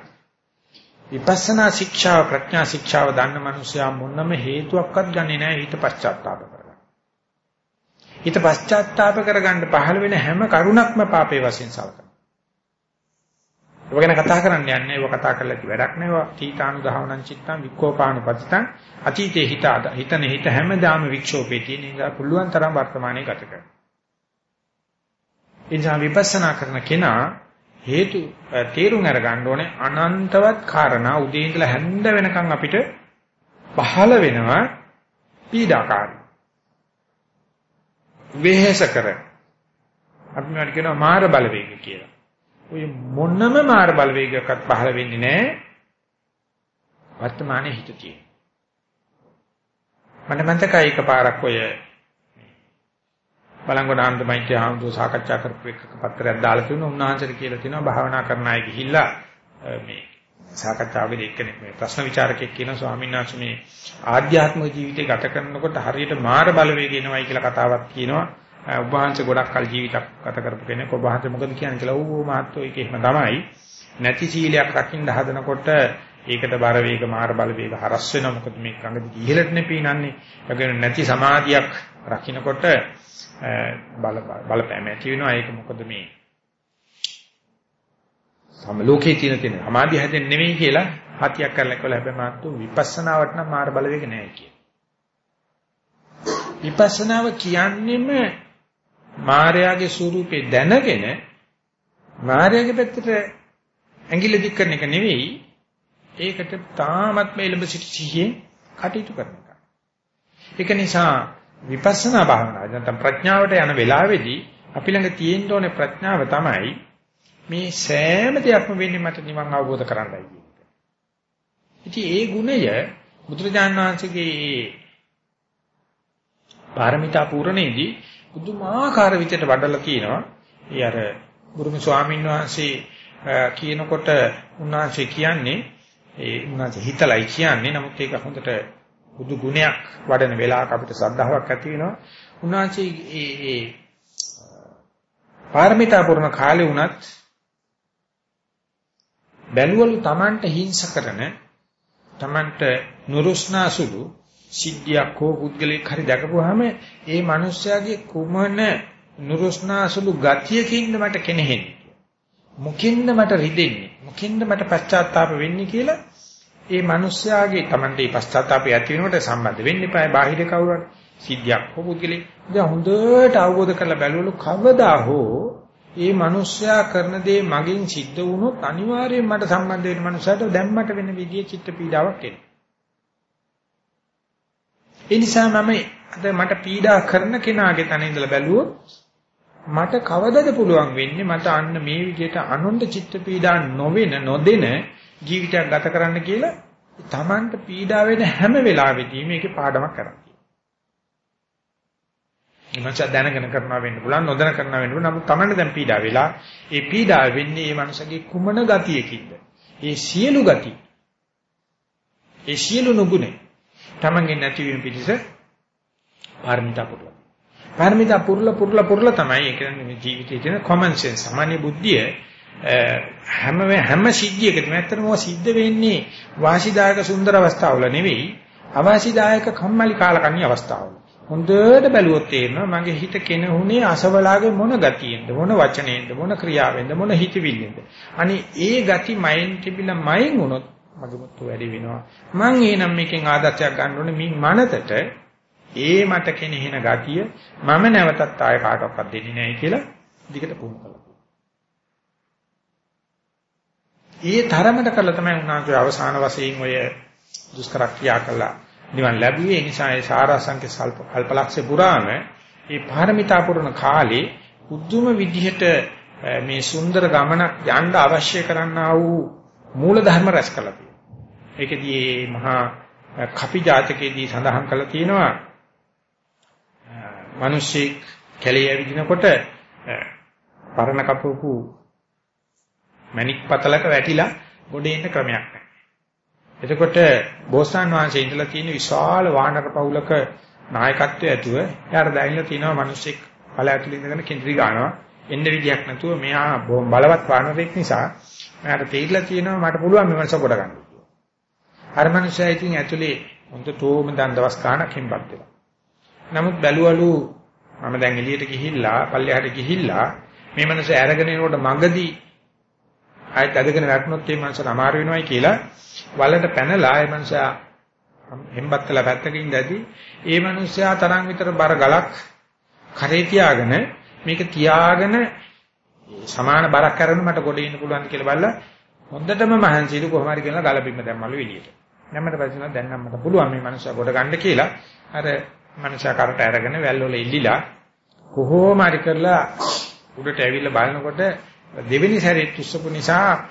විපස්සනා ශික්ෂාව ප්‍රඥා ශික්ෂාව දන්න මනුස්සයා මොනම හේතුවක්වත් ගන්නේ නැහැ ඊට පශ්චාත්තාප කරගන්න. ඊට පශ්චාත්තාප කරගන්න පහළ වෙන හැම කරුණක්ම පාපේ වශයෙන් සලකනවා. ඒක ගැන කතා කරන්න යන්නේ ඒක කතා කරලා ඉති වැඩක් නෑ තීතානුධාවනං චිත්තං වික්කෝපානුපතිතං අතීතේ හිත හිතන හිත හැමදාම වික්ෂෝපේ තියෙන නිසා පුළුවන් තරම් වර්තමානයේ ගත කරන්න. එනිසා විපස්සනා කරන කෙනා හේතු තේරුම් අරගන්න ඕනේ අනන්තවත් කාරණා උදේ ඉඳලා හැන්ද වෙනකන් අපිට පහළ වෙනවා පීඩාකාරී. වෙහෙස කර අපි මේකට කියනවා මාර බලවේග කියලා. ඔය මොනම මාර බලවේගයක්වත් පහළ වෙන්නේ නැහැ. වර්තමානයේ හිත තියෙන. මට මතකයි එකපාරක් ඔය බලංගොඩ ආන්දමයිත්‍ය ආම්දෝ සාකච්ඡා කරපු එක පත්‍රයක් දාලා තිබුණා උන්වහන්සේට කියලා තිනවා භාවනා කරන අය ගිහිල්ලා මේ සාකච්ඡාවේදී එක්කෙනෙක් මේ ප්‍රශ්න විචාරකෙක් කියන ස්වාමීන් වහන්සේ මේ ආධ්‍යාත්මික ජීවිතය ගත කරනකොට හරියට මාර බලවේග එනවයි කියලා කතාවක් කියනවා ඔබ වහන්සේ ගොඩක් කල් ජීවිතයක් ගත කරපු කෙනෙක්. ඔබ වහන්සේ මොකද කියන්නේ කියලා ඌ මාත්‍රෝ ඒක එහෙම තමයි. නැති සීලයක් රකින්න හදනකොට ඒකට බර වේග මාර බල වේග හරස් වෙනවා. මොකද මේ කඟදී ඉහළට නෙපීනන්නේ ඒකෙන් නැති සමාධියක් රකින්නකොට බල බලපෑම ඇති වෙනවා. ඒක මොකද මේ සම ලෝකේ තියෙන තියෙන සමාධිය හැදෙන්නේ නෙමෙයි කියලා හතියක් කරලා කියලා හැබැයි මාත්තු විපස්සනාවට නම් මාර බලවේග නැහැ කිය. විපස්සනාව කියන්නේම මායාවේ ස්වરૂපේ දැනගෙන මායාවේ පැත්තට ඇඟිල්ල දික් කරන එක නෙවෙයි ඒකට තාමත් මේ ළඹ සිට සිහියෙන් කටයුතු කරන එක. ඒක නිසා විපස්සනා භාවනාව නැත්නම් ප්‍රඥාවට යන වෙලාවේදී අපි ළඟ තියෙන්න ඕනේ ප්‍රඥාව තමයි මේ සෑම දෙයක්ම වෙන්නේ මට නිවන් අවබෝධ කරගන්නයි කියන එක. ඉතින් ඒ ගුණය බුදුරජාණන් වහන්සේගේ පාරමිතා පූර්ණයේදී පුදුමාකාර විදිහට වඩලා කියනවා. ඒ අර ගුරුම ස්වාමීන් වහන්සේ කියනකොට උන්වහන්සේ කියන්නේ ඒ උන්වහන්සේ හිතලයි කියන්නේ. නමුත් ඒක හොඳට බුදු ගුණයක් වඩන වෙලාවක අපිට ශ්‍රද්ධාවක් ඇති වෙනවා. උන්වහන්සේ ඒ ඒ පාරමිතා පුරන කාලේ වුණත් බැලුවලු Tamanට හිංස කරන Tamanට නුරුස්නාසුළු සිද්ධියක් හෝ පුද්ගලෙක් හරි දැකපුවාම ඒ මිනිස්යාගේ කුමන නුරුස්නාසුළු ගතියකින්ද මට කෙනෙහෙන්නේ මොකින්ද මට රිදෙන්නේ මොකින්ද මට පශ්චාත්තාප වෙන්නේ කියලා ඒ මිනිස්යාගේ Tamante පශ්චාත්තාපය ඇති වෙනකොට සම්බන්ධ වෙන්න එපා බාහිර කවුරුත් සිද්ධියක් හෝ පුද්ගලෙක්. දැන් හොඳට අවබෝධ කරලා බැලුවලු කවදා හෝ ඒ මිනිස්යා කරන දේ මගින් සිද්ධ වුණොත් අනිවාර්යයෙන් මට සම්බන්ධ වෙන මනුස්සයට දැම්මට වෙන විදිය චිත්ත පීඩාවක් එනවා. ඒ නිසා මම අද මට පීඩා කරන කෙනාගේ තන ඉඳලා බැලුවොත් මට කවදද පුළුවන් වෙන්නේ මට අන්න මේ විදිහට අනුන්ට චිත්ත පීඩා නොවෙන නොදෙන ජීවිතයක් ගත කරන්න කියලා තමන්ට පීඩා වෙන හැම වෙලාවෙදීම මේකේ පාඩමක් කරන්න. මනස දැනගෙන කරනවා වෙන්න පුළුවන් නොදැන කරනවා වෙන්න පුළුවන්. නමුත් Tamanne දැන් පීඩා වෙලා ඒ පීඩා වෙන්නේ මේ මනසගේ කුමන ගතියකින්ද? ඒ සියලු ගති. ඒ සියලු නුගුණේ. Tamange නැති වීම පිටස පාරමිතා පුරල. පාරමිතා පුරල පුරල පුරල තමයි ඒ කියන්නේ ජීවිතයේ තියෙන common sense සාමාන්‍ය බුද්ධිය හැම හැම සිද්ධියකටම ඇත්තටම ඔය සිද්ධ වෙන්නේ වාසිදායක සුන්දර අවස්ථාවල නෙවෙයි අවාසිදායක කම්මැලි කාලකන්ණි අවස්ථාවල. හොඳට බැලුවොත් තේරෙනවා මගේ හිත කෙනහුනේ අසවලාගේ මොන ගතියෙන්ද මොන වචනයෙන්ද මොන ක්‍රියාවෙන්ද මොන හිතවිල්ලෙන්ද. අනේ ඒ ගති මයින් තිබිලා මයින් වුණොත් මගේ මුත්තු වැඩි වෙනවා. මං එනම් මේකෙන් ආදර්ශයක් ගන්න ඕනේ. මේ මනතට ඒ මට කෙනෙහින ගතිය මම නැවතත් ආය කාටවත් දෙන්නේ නැහැ කියලා දිගට පුහුණු කළා. ඒ තරමට කළා තමයි උන්වහන්සේ අවසාන වශයෙන් ඔය දුෂ්කර ක්‍රියා කළා. නිවන් ලැබුවේ. ඒ නිසා ඒ සාරාංශක කල්පලක්ෂේ පුරාම මේ පාරමිතා පුරන කාලේ උද්දුම විදිහට මේ සුන්දර ගමනක් යන්න අවශ්‍ය කරන්නා වූ මූල ධර්ම රැස් කළා තියෙනවා. ඒකදී මේ මහා කපි ජාතකයේදී සඳහන් කළා තියෙනවා මිනිස්සෙක් කැලේ ඇවිදිනකොට පරණ කපපු මණික් පතලක වැටිලා ගොඩේ ඉන්න ක්‍රමයක් නැහැ. එතකොට බෝසතාන් වහන්සේ ඉඳලා තියෙන විශාල වානර පවුලක නායකත්වයේ ඇතුව එයාට දැනෙලා තියෙනවා මිනිස්සෙක් පළ ඇතුළේ ඉඳගෙන කිඳිරි ගන්නවා එන්න විදියක් නැතුව මෙහා බලවත් වානරෙක් නිසා මට තේරිලා තියෙනවා මට පුළුවන් මේ මනස කොට ගන්න. අර මනුස්සයා ඉතින් ඇතුලේ හොඳටම දන් දවස් ගාණක් හිම්බත් වෙලා. නමුත් බැලුවලු මම දැන් එළියට ගිහිල්ලා පල්ලෙහාට ගිහිල්ලා මේ මනස අරගෙන එනකොට මගදී ආයෙත් අදගෙන වැටුනොත් මේ මනසට අමාරු වෙනවයි කියලා වලට පැනලා ඒ මනුස්සයා හෙම්බත් කළා පැත්තකින් ඉඳදී ඒ මනුස්සයා තරම් විතර බර ගලක් කරේ තියාගෙන මේක තියාගෙන සමාන බරක් කරගෙන මට ගොඩ ඉන්න පුළුවන් කියලා බලලා හොඳටම මහන්සිලු කොහොම හරි කියලා ගල බිම දැම්මලු එළියට. දැම්මට පස්සේ දැන් නම් මට පුළුවන් මේ මනුස්සයා ගොඩ ගන්න කියලා අර මනුස්සයා කරට අරගෙන වැල් වල ඉල්ලිලා කොහොම හරි කරලා උඩට ඇවිල්ලා බලනකොට දෙවෙනි සැරේ තුස්සපු නිසා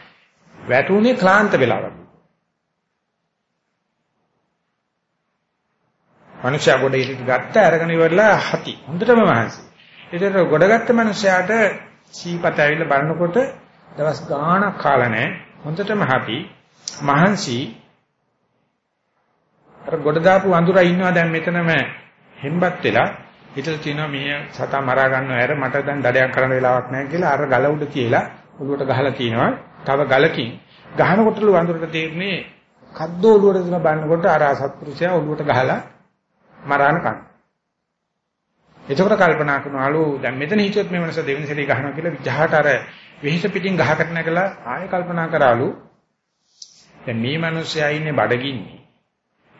වැටුනේ ක්ලාන්ත වෙලා වගේ. මනුෂ්‍යයා ගොඩ ඉලි ගත්ත අරගෙන ඉවරලා හති. හොඳටම මහන්සි. ඒතර ගොඩගත්ත මනුෂ්‍යයාට සීපත ඇවිල්ලා බලනකොට දවස් ගාණක් කාලා නැහැ. හොඳටම හති. මහන්සි. අර ගොඩ දාපු වඳුරා ඉන්නවා දැන් මෙතනම හෙම්බත් වෙලා හිතලා තියෙනවා මේ සතා මරා ගන්නව ඇර මට දැන් දඩයක් කරන්න වෙලාවක් නැහැ කියලා අර ගල උඩ තියලා ඔළුවට ගහලා තිනවා. තව ගලකින් ගහනකොටලු වඳුරට තේරෙන්නේ කද්දෝ ඔළුවට දෙන බලනකොට අර අසත්පුරුෂයා ඔළුවට ගහලා මරාන කන. එතකොට කල්පනා කරනවලු දැන් මෙතන හිටියොත් මේ මනස දෙවෙනි සැරේ ගහනවා කියලා විජහට අර වෙහෙස පිටින් ගහකට නැගලා ආයෙ කල්පනා කරාලු දැන් මේ මිනිස්සයා ඉන්නේ බඩගින්නේ.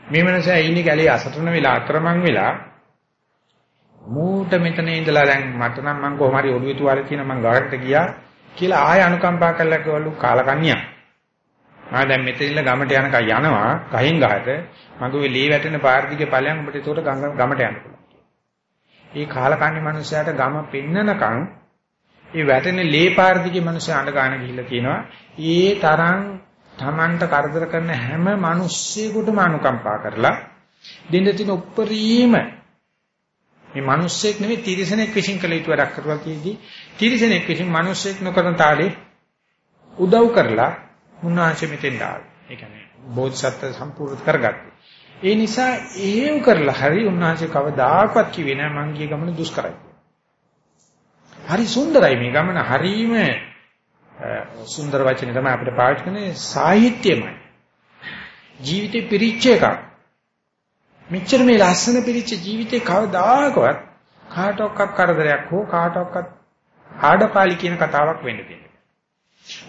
මේ මිනිස්සයා ඉන්නේ කැලේ අසතන වෙලා අතරමං වෙලා මූට මෙතන ඉඳලා දැන් මට නම් මං කොහොම හරි ඔළුවේ තුවාලේ තියෙන මං ගාකට ගියා කියලා ආයෙ අනුකම්පා කරලා කිව්වලු කාලකන්‍යා. මම දැන් මෙතන ඉන්න ගමට යනකම් යනවා ගහෙන් ගහට මගේ ලී වැටෙන පාර දිගේ ඵලයන් ඔබට ඒකට ගමට යන්න පුළුවන්. ඒ කාලකන්ණි මිනිස්සයාට ගම පෙන්නනකම් ඒ වැටෙන ලී පාර දිගේ මිනිස්සයා අඬ ගන්න ගිහිල්ලා කියනවා ඒ තරම් Tamanට කරදර කරන හැම මිනිස්සෙකුටම අනුකම්පා කරලා දෙන්න තියෙන උප්පරීම මේ මිනිස්සෙක් නෙවෙයි තිරිසනෙක් විශ්ින් කළ යුතු වැඩක් කරලා තියෙදි තිරිසනෙක් විශ්ින් මිනිස්සෙක් නොකරන තාලේ උදව් කරලා උන්වහන්සේ මෙතෙන් ආවේ. ඒ කියන්නේ බෝධිසත්ව සම්පූර්ණ කරගත්තේ. ඒ නිසා එහෙම කරලා හරි උන්වහන්සේ කවදාකවත් කිව්වේ නෑ මං ගිය ගමන දුෂ්කරයි. හරි සුන්දරයි මේ ගමන හරීම සුන්දර වචනේ තමයි අපිට පාවිච්චි කරන්නේ සාහිත්‍යමයි. ජීවිතේ පිරිච්ච එකක්. මෙච්චර මේ ලස්සන පිරිච්ච ජීවිතේ කවදාකවත් කාටවත් කරදරයක් හෝ කාටවත් ආඩපාලි කියන කතාවක් වෙන්න දෙන්නේ.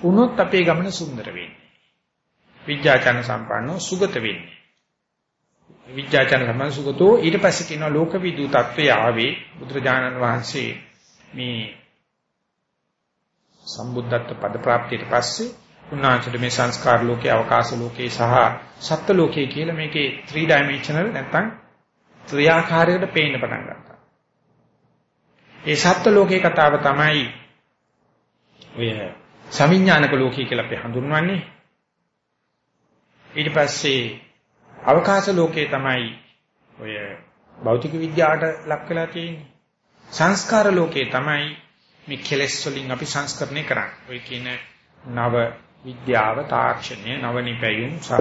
වුණොත් අපේ ගමන සුන්දර වෙන්නේ. විද්‍යාචන සම්පන්නව සුගත වෙන්නේ. විද්‍යාචන සම්පන්න සුගතෝ ඊට පස්සේ කියනවා ලෝකවිදු තත්වය ආවේ බුදුරජාණන් වහන්සේ මේ සම්බුද්ධත්ව පද ප්‍රාප්තියට පස්සේ උන්වහන්සේට මේ සංස්කාර ලෝකේ අවකාශ ලෝකේ සහ සත්ත්ව ලෝකේ කියලා මේකේ 3 dimensional නැත්නම් ත්‍රිආකාරයකට පේන්න පටන් ගත්තා. ඒ සත්ත්ව ලෝකේ කතාව තමයි ඔය සමිඥානික ලෝකේ කියලා අපි හඳුන්වන්නේ. ඊට පස්සේ අවකාශ ලෝකේ තමයි ඔය භෞතික විද්‍යාවට ලක් වෙලා තියෙන්නේ. සංස්කාර ලෝකේ තමයි මේ කෙලෙස් වලින් අපි සංස්කරණය කරන්නේ. ඔය කියන නව විද්‍යාව, තාක්ෂණය, නව නිපැයුම් සහ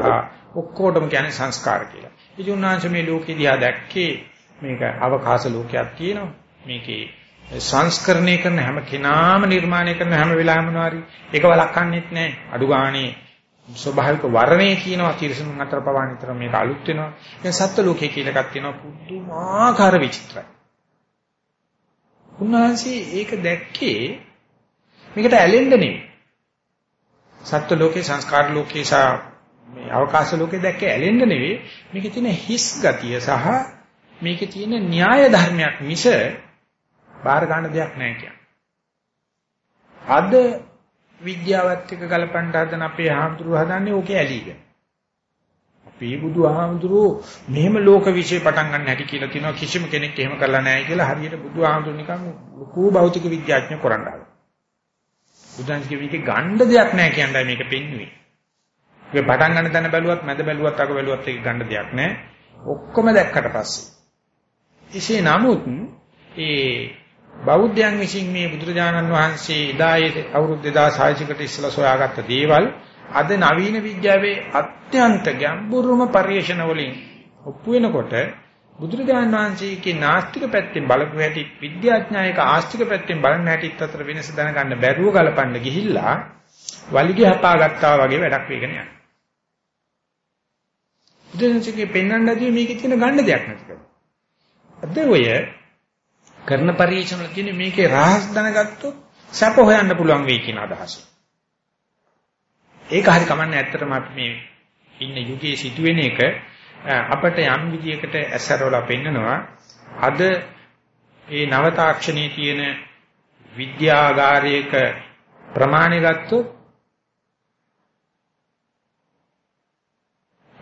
ඔක්කොටම කියන්නේ සංස්කාර කියලා. ඉතින් උන්වහන්සේ මේ ලෝකෙ දිහා දැක්කේ මේක අවකාශ ලෝකයක් තියෙනවා. මේකේ සංස්කරණය කරන හැම කෙනාම නිර්මාණය කරන හැම වෙලාවෙම මොනවාරි ඒක වළක්වන්නෙත් නැහැ. අඩු ගානේ ස්වභාවික වර්ණය කියනවා තිරසනුන් අතර පවානිතර මේක අලුත් වෙනවා. දැන් සත්ත්ව ලෝකයේ කියලා එකක් තියෙනවා පුදුමාකාර විචිත්‍රයි. උන්වහන්සේ ඒක දැක්කේ මේකට ඇලෙන්න නෙමෙයි. සත්ත්ව ලෝකේ සංස්කාර ලෝකේ සහ මේ අවකාශ ලෝකේ දැක්කේ ඇලෙන්න නෙවෙයි. මේකේ තියෙන හිස් ගතිය සහ මේකේ තියෙන න්‍යාය ධර්මයක් මිස බාහිර ගන්න දෙයක් නැහැ කියන්නේ. අද විද්‍යාවත් එක්ක ගලපන්න හදන අපේ ආහඳුරු හදන්නේ ඕකේ ඇලීගෙන. අපේ බුදුහාමුදුරුවෝ මෙහෙම ලෝක විශ්ේ පටන් ගන්න හැටි කියලා කියනවා කිසිම කෙනෙක් එහෙම කරලා නැහැ කියලා හරියට බුදුහාමුදුරු නිකන් ලකු භෞතික විද්‍යාඥයෝ කරන්නේ. බුදුන්ගේ මේකේ ගන්න දෙයක් නැහැ කියන්නයි මේක පෙන්වුවේ. මේ පටන් ගන්න තැන බැලුවත් මැද බැලුවත් අග බැලුවත් ඒක ගන්න දෙයක් නැහැ. ඔක්කොම දැක්කට පස්සේ. එසේ නමුත් ඒ බෞද්ධයන් විසින් මේ බුදුරජාණන් වහන්සේ එදා ඒ අවුරුදු 2600කට ඉස්සලා සොයාගත්ත දේවල් අද නවීන විද්‍යාවේ අත්‍යන්ත ගැඹුරුම පරිශන වලින් ඔප්පු වෙනකොට බුදුරජාණන් වහන්සේගේ නාස්තික පැත්තෙන් බලපු හැටි විද්‍යාඥායක ආස්තික පැත්තෙන් බලන හැටිත් අතර වෙනස දැනගන්න බැරුව ගලපන්න ගිහිල්ලා වලිගය හපා ගත්තා වගේ වැඩක් වෙගෙන යනවා. බුදුරජාණන්ගේ පෙන්වන්නදී මේකේ තියෙන ගන්න දෙයක් නැතිකම. අද ඔය කරන පරිශ්‍රම වල තියෙන මේකේ රහස් දැනගත්තොත් සැප හොයන්න පුළුවන් වෙයි කියන අදහස. ඒක හරි කමන්නේ ඇත්තටම අපි මේ ඉන්න යුගයේ සිදුවෙන එක අපට යම් විදියකට ඇසරවලා පෙන්නනවා අද ඒ නව තාක්ෂණයේ තියෙන විද්‍යාගාරයක ප්‍රමාණය ගත්තොත්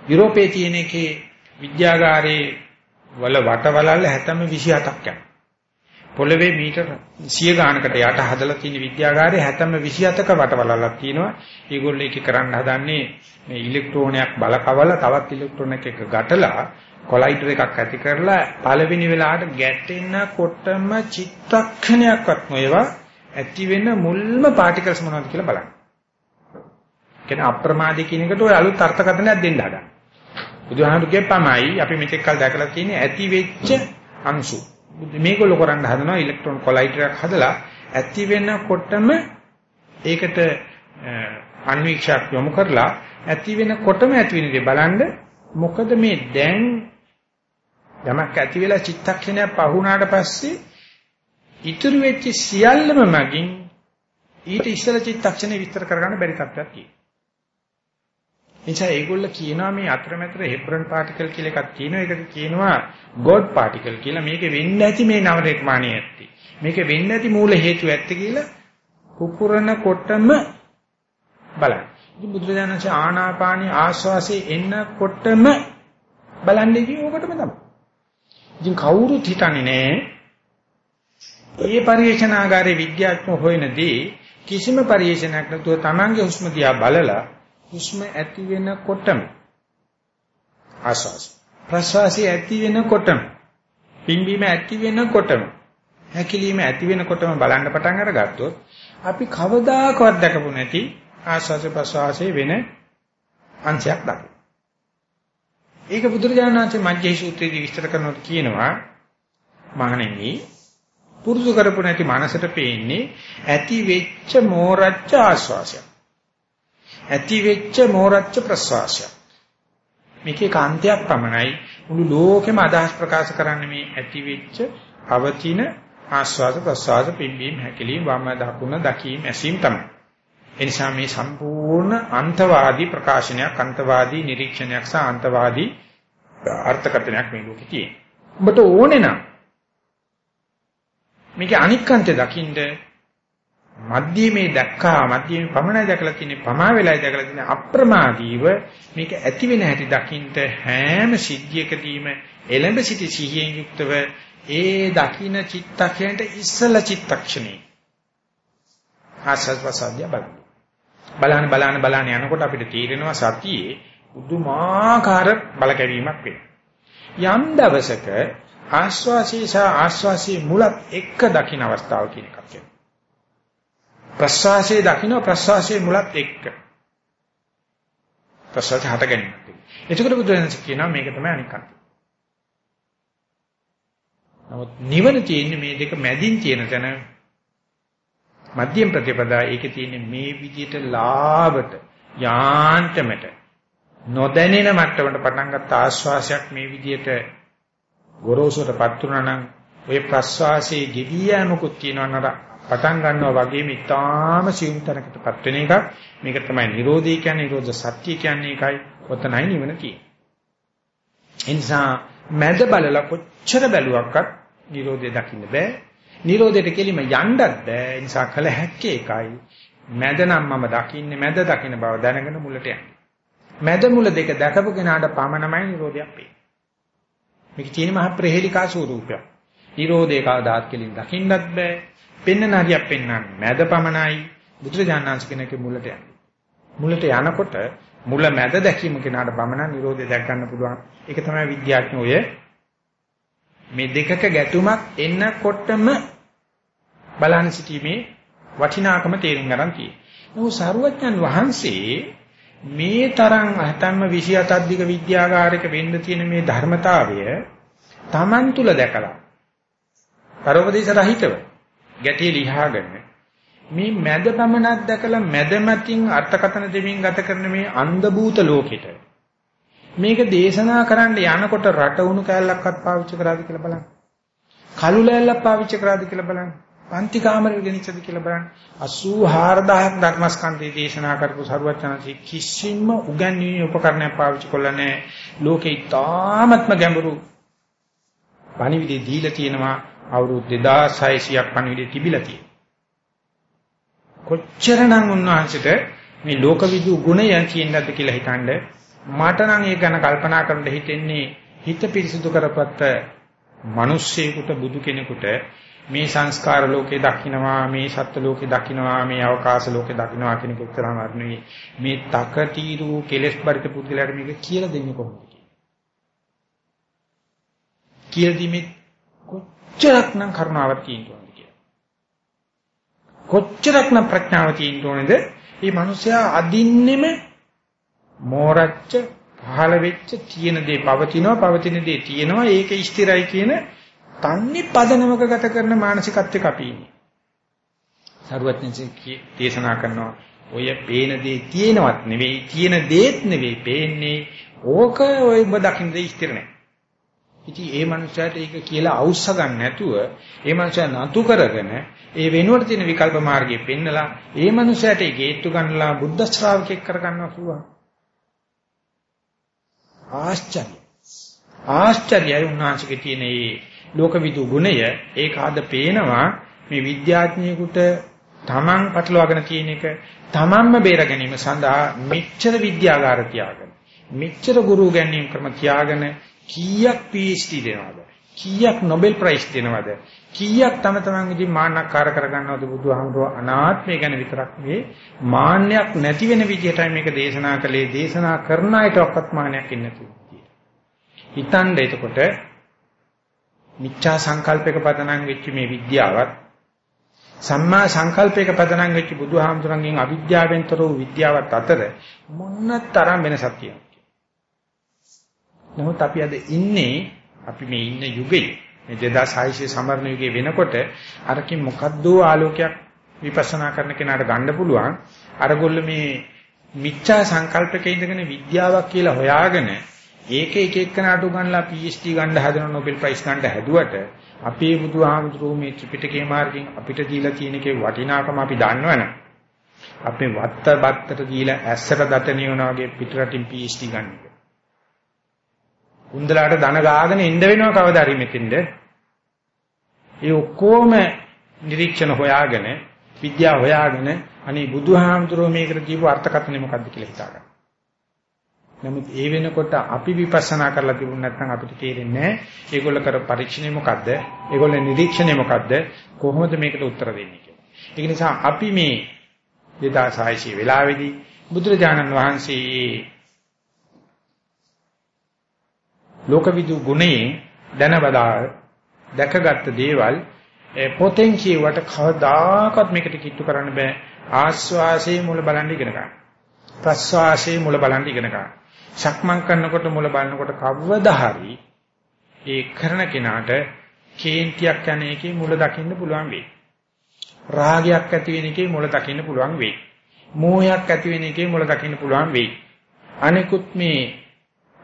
යුරෝපයේ තියෙන එකේ විද්‍යාගාරයේ වල වටවලල් 70 27ක් යනවා. පොළවේ මීටර 100 ගානකට යට හදලා තියෙන විද්‍යාගාරයේ 70 27ක වටවලල්ලක් තියෙනවා. ඒගොල්ලෝ ඒක කරන්න හදන්නේ මේ ඉලෙක්ට්‍රෝනයක් බලකවල තවත් ඉලෙක්ට්‍රෝනයක් එක ගැටලා කොලයිඩර් එකක් ඇති කරලා පළවෙනි වෙලාවට ගැටෙනකොටම චිත්තක්ෂණයක්වත් නොයවා ඇති වෙන මුල්ම පාටිකල්ස් මොනවද කියලා බලන්න. කියන්නේ අප්‍රමාදී කියන එකට ඔය අලුත් අර්ථකථනයක් දෙන්න හදන. බුදුහාමුදුරුගේ පමයි අපි මෙතෙක් කල් දැකලා තියෙන්නේ ඇති වෙච්ච අංශු. මේගොල්ලෝ කරන්න හදනවා ඉලෙක්ට්‍රෝන කොලයිඩර් එකක් හදලා ඇති වෙනකොටම ඒකට අන්වීක්ෂයක් යොමු කරලා ඇති වෙනකොටම ඇති වෙන දේ බලන්න මොකද මේ දැන් යමක් ඇති වෙලා චිත්තක්ෂණයක් පහුණාට පස්සේ ඉතුරු වෙච්ච සියල්ලම මගින් ඊට ඉස්සර චිත්තක්ෂණේ විස්තර කරගන්න බැරි තත්ත්වයක් තියෙනවා. එනිසා ඒගොල්ල කියනවා මේ අතරමැතර හෙබ්‍රන් පාටිකල් කියලා එකක් තියෙනවා. ඒකට කියනවා ගෝඩ් පාටිකල් කියලා. මේකේ වෙන්න ඇති මේ නව නිර්මාණය ඇත්ති. මේකේ වෙන්න ඇති මූල හේතුව ඇත්ති කියලා කුකුරනකොටම බලන්න. ඉතින් බුදුරජාණන්සේ ආනාපානී ආශ්වාසයේ එන්නකොටම බලන්නේ කිව්ව ඔකටම තමයි. ඉතින් කවුරුත් හිතන්නේ නෑ. මේ පරිේශනාගාරයේ විද්‍යාත්මක හොයනදී කිසිම පරිේශනයක් නැතුව Tamange හුස්ම දිහා බලලා හුස්ම ඇති වෙනකොටම ආශ්වාස ප්‍රශ්වාසය ඇති වෙනකොටම පිම්බීම ඇති වෙනකොටම හැකිලිම ඇති වෙනකොටම බලන්න පටන් අරගත්තොත් අපි කවදාකවත් දැකපු නැති ආශ්වාස ප්‍රශ්වාසයේ වෙන අංශයක් දකින්න. ඒක බුදුරජාණන් වහන්සේ මජ්ජේ සූත්‍රයේදී විස්තර කරනකොට කියනවා මහණෙනි පුරුදු කරපු නැති මනසට පේන්නේ ඇති වෙච්ච මෝරච්ච ආස්වාසය. ඇති වෙච්ච මෝරච්ච ප්‍රසවාසය. මේකේ කාන්තයක් පමණයි මුළු ලෝකෙම අදහස් ප්‍රකාශ කරන්නේ මේ ඇති වෙච්ච පවතින ආස්වාද ප්‍රසවාස පිම්බීම හැකලීම වම දකුණ දකීම ඇසීම තමයි. එනිසා මේ සම්පූර්ණ අන්තවාදී ප්‍රකාශනයක් අන්තවාදී නිරීක්ෂණයක් සහ අන්තවාදී අර්ථකථනයක් මේ ලෝකේ තියෙනවා. ඔබට ඕනේ නම් මේකේ අනික්කන්තය දකින්න මධ්‍යමේ දැක්කා මධ්‍යමේ පමණයි දැකලා තියෙන්නේ පමා වෙලයි දැකලා තියෙන්නේ අප්‍රමාදීව මේක ඇති වෙන හැටි දකින්න හැම සිද්ධියකදීම එළඹ සිටි සිහියෙන් යුක්තව ඒ දකින්න චිත්තක්ෂණයට ඉස්සල චිත්තක්ෂණේ ආසස් වසද්‍ය බලන්න. බලන්න බලන්න බලන්න යනකොට අපිට තීරෙනවා සතියේ උදුමාකාර බල කැවීමක් වෙනවා. යම් දවසක ආස්වාසී සහ ආස්වාසී මුලත් එක්ක දකින්න අවස්ථාව කියන එකක් වෙනවා ප්‍රස්වාසයේ දකින්න ප්‍රස්වාසයේ මුලත් එක්ක. ප්‍රස්වාසය හට ගැනීමක් එතකොට බුදුරජාණන් කියනවා මේක තමයි අනික් අන්තය නමුත් නිවන තියෙන්නේ මේ දෙක මැදින් තියෙන තැන. මධ්‍යම ප්‍රතිපදා ඒකේ තියෙන්නේ මේ විදිහට ලාවට යාන්තමට නොදැනෙන මට්ටමට පටන් ගත්ත ආශ්වාසයක් මේ විදිහට ගොරෝසුටපත් වුණා නම් ඔය ප්‍රශ්වාසයේ ගෙවි යෑමකුත් තියෙනවා නේද පටන් ගන්නවා වගේම ඊටාම සියුම් තැනකටපත් වෙන එකක් මේක තමයි Nirodhi කියන්නේ Nirodha Satya කියන්නේ ඒකයි ඔතනයි නිවන තියෙන්නේ එනිසා මැද බලලා කොච්චර බැලුවක්වත් Nirodhe දකින්න බෑ. Nirodheට කෙලිම යන්නත් බෑ. ඒ නිසා කල හැක්කේ එකයි. මැද නම් මම දකින්නේ මැද දකින්න බව දැනගෙන මුලට යන්න. මැද මුල දෙක දැකපු කෙනාට පමණමයි Nirodhayak පේන්නේ. මේක තියෙන මහ ප්‍රහේලිකා ස්වරූපයක්. Nirodhe කවදාත් කෙලින් දකින්නත් බෑ. පෙන්න හරියක් පෙන්වන්නේ මැද පමණයි. බුදුරජාණන් කෙනෙක්ගේ මුලට යන්නේ. මුලට යනකොට මුල මැද දැකීම කෙනාට පමණ Nirodhe දැක් ගන්න පුළුවන්. ඒක තමයි විද්‍යාඥයෝ මේ දෙකක ගැටුමක් එන්නකොටම බලන්න සිටීමේ වටිනාකම තේරුම් ගන්න තියෙනවා. නමුත් සරුවච්චන් වහන්සේ මේ තරම් අහතම්ම 27ක් අධික විද්‍යාගාරයක වෙන්න තියෙන මේ ධර්මතාවය Taman තුල දැකලා පරෝපදේශ රහිතව ගැටේ ලිහාගෙන මේ මැද පමණක් දැකලා මැද මතින් අර්ථකථන දෙමින් ගත කරන මේ අන්ධ භූත ලෝකෙට මේක දේශනා කරන්න යනකොට රට උණු කෑල්ලක්වත් පාවිච්චි කරාද කියලා බලන්න. කළු ලෑල්ලක් පාවිච්චි කරාද කියලා බලන්න. පන්ති කාමරේ ගෙනිච්චද කියලා බලන්න. 84000ක් ධර්මස්කන්ධය දේශනා කරපු සරුවචනසි කිසිම උගන්වීමේ උපකරණයක් පාවිච්චි කළා නැහැ. ලෝකේ ඊ타ත්ම ගැඹුරු පණිවිඩය දීලා තියෙනවා අවුරුදු 2600ක් පණිවිඩය තිබිලා තියෙනවා. කොච්චරනම් උන්වහන්සේට මේ ලෝකවිදු ගුණය කියනද කියලා හිතන්නේ මට නම් ඒක ගැන කල්පනා කරන්න හිතෙන්නේ හිත පිරිසිදු කරපත්ත මිනිස්සෙකුට බුදු කෙනෙකුට මේ සංස්කාර ලෝකේ දකින්නවා මේ සත්ත්ව ලෝකේ දකින්නවා මේ අවකාශ ලෝකේ දකින්නවා කියන එක උත්තරම අරන්නේ මේ තකතිරු කෙලෙස් බරිත පුද්ගලයාට මේක කියලා දෙන්නේ කොහොමද කියලා දීමේ කොච්චරක්නම් කරුණාවක් තියෙනවද කියලා. කොච්චරක්නම් ප්‍රඥාවක් තියෙනවද මේ මිනිසයා අදින්නෙම මෝරච්ච පහළ වෙච්ච තියෙන දේ පවතිනවා පවතින දේ තියෙනවා. ඒක ස්ථිරයි කියන තන්නේ පදනමක ගත කරන මානසිකත්වයක අපි ඉන්නේ. සරුවත්නසේ දේශනා කරනවා. ඔය පේන දේ තියෙනවත් නෙවෙයි තියෙන දේත් නෙවෙයි පේන්නේ. ඕක ඔය ඔබ දකින්න දේ ස්ථිර නැහැ. ඉතින් ඒ මනුස්සයාට ඒක කියලා අවශ්‍ය ගන්න නැතුව ඒ මනුස්සයා නතු කරගෙන ඒ වෙනුවට තියෙන විකල්ප මාර්ගය පෙන්නලා ඒ මනුස්සයාට ඒ ගේට්ටු ගන්නලා බුද්ධ ශ්‍රාවකෙක් කරගන්නවා පුළුවන්. ආශ්චර්ය. ආශ්චර්යයි උන්වහන්සේගේ තියෙන මේ ලෝකවිදු ගුණය ඒක ආද පේනවා මේ විද්‍යාඥයෙකුට තමන් පටලවාගෙන තියෙන එක තමන්ම බේර ගැනීම සඳහා මෙච්චර විද්‍යාගාර තියාගෙන මෙච්චර ගුරු ගැනීම ක්‍රම තියාගෙන කීයක් PhD දෙනවද? කීයක් Nobel Prize දෙනවද? කීයක් තම තමන් විදිහ මාන්නක්කාර කරගන්නවද බුදුහාමුදුරුවෝ? අනාත්මය ගැන විතරක් මේ මාන්නයක් නැති වෙන විදිහටයි මේක දේශනා කළේ. දේශනා කරන අයට ඔක්කත් මාන්නයක් ඉන්නේ නැතුව හිතන්න එතකොට මිච්ඡා සංකල්පයක පදනම් වෙච්ච මේ විද්‍යාවත් සම්මා සංකල්පයක පදනම් වෙච්ච බුදුහාමුදුරන්ගෙන් අවිද්‍යාවෙන්තර වූ විද්‍යාවත් අතර මොන තරම් වෙනසක් තියෙනවද? නමුත් අපි අද ඉන්නේ අපි මේ ඉන්න යුගයේ මේ 2600 සමරණ යුගයේ වෙනකොට අරකින් මොකද්ද ආලෝකයක් විපස්සනා කරන කෙනාට ගන්න පුළුවන් අරගොල්ල මේ මිච්ඡා සංකල්පක ඉඳගෙන විද්‍යාවක් කියලා හොයාගෙන ඒක එක එක්කනට උගන්ලා PhD ගන්න හදන Nobel Prize ගන්න හැදුවට අපේ බුදුහාමුදුරුවෝ මේ ත්‍රිපිටකේ මාර්ගයෙන් අපිට දීලා තියෙන එකේ වටිනාකම අපි දන්නවනේ. අපේ වත්ත බත්තට දීලා ඇස්සට දත නියන වගේ පිටරටින් PhD ගන්න එක. උන්දලාට ධන ගාගෙන ඉන්න වෙනවා කවදා හරි මෙතෙන්ද. ඒ ඔක්කොම නිරීක්ෂණ හොයාගෙන විද්‍යාව හොයාගෙන අනේ බුදුහාමුදුරුවෝ මේකට දීපු අර්ථකථනය මොකක්ද කියලා හිතා ගන්න. නමුත් ඒ වෙනකොට අපි විපස්සනා කරලා තිබුණ නැත්නම් අපිට තේරෙන්නේ නැහැ ඒගොල්ල කර පරීක්ෂණය මොකද්ද? ඒගොල්ල නිරීක්ෂණය මොකද්ද? කොහොමද මේකට උත්තර දෙන්නේ කියලා. ඒක නිසා අපි මේ 2600 වෙලාවේදී බුදුරජාණන් වහන්සේ ලෝකවිදු ගුණයෙන් දැනවදා දැකගත් දේවල් පොතෙන් කියවට කවදාකවත් මේකට කිට්ටු කරන්න බෑ ආස්වාසේ මුල බලන්න ඉගෙන ගන්න. ප්‍රස්වාසේ මුල බලන්න ඉගෙන ගන්න. සක්මන් කරනකොට මුල බලනකොට කවදා හරි ඒ කරන කෙනාට කේන්තියක් යන එකේ මුල දකින්න පුළුවන් වෙයි. රාගයක් ඇති වෙන එකේ මුල දකින්න පුළුවන් වෙයි. මෝහයක් ඇති වෙන එකේ මුල දකින්න පුළුවන් වෙයි. අනිකුත් මේ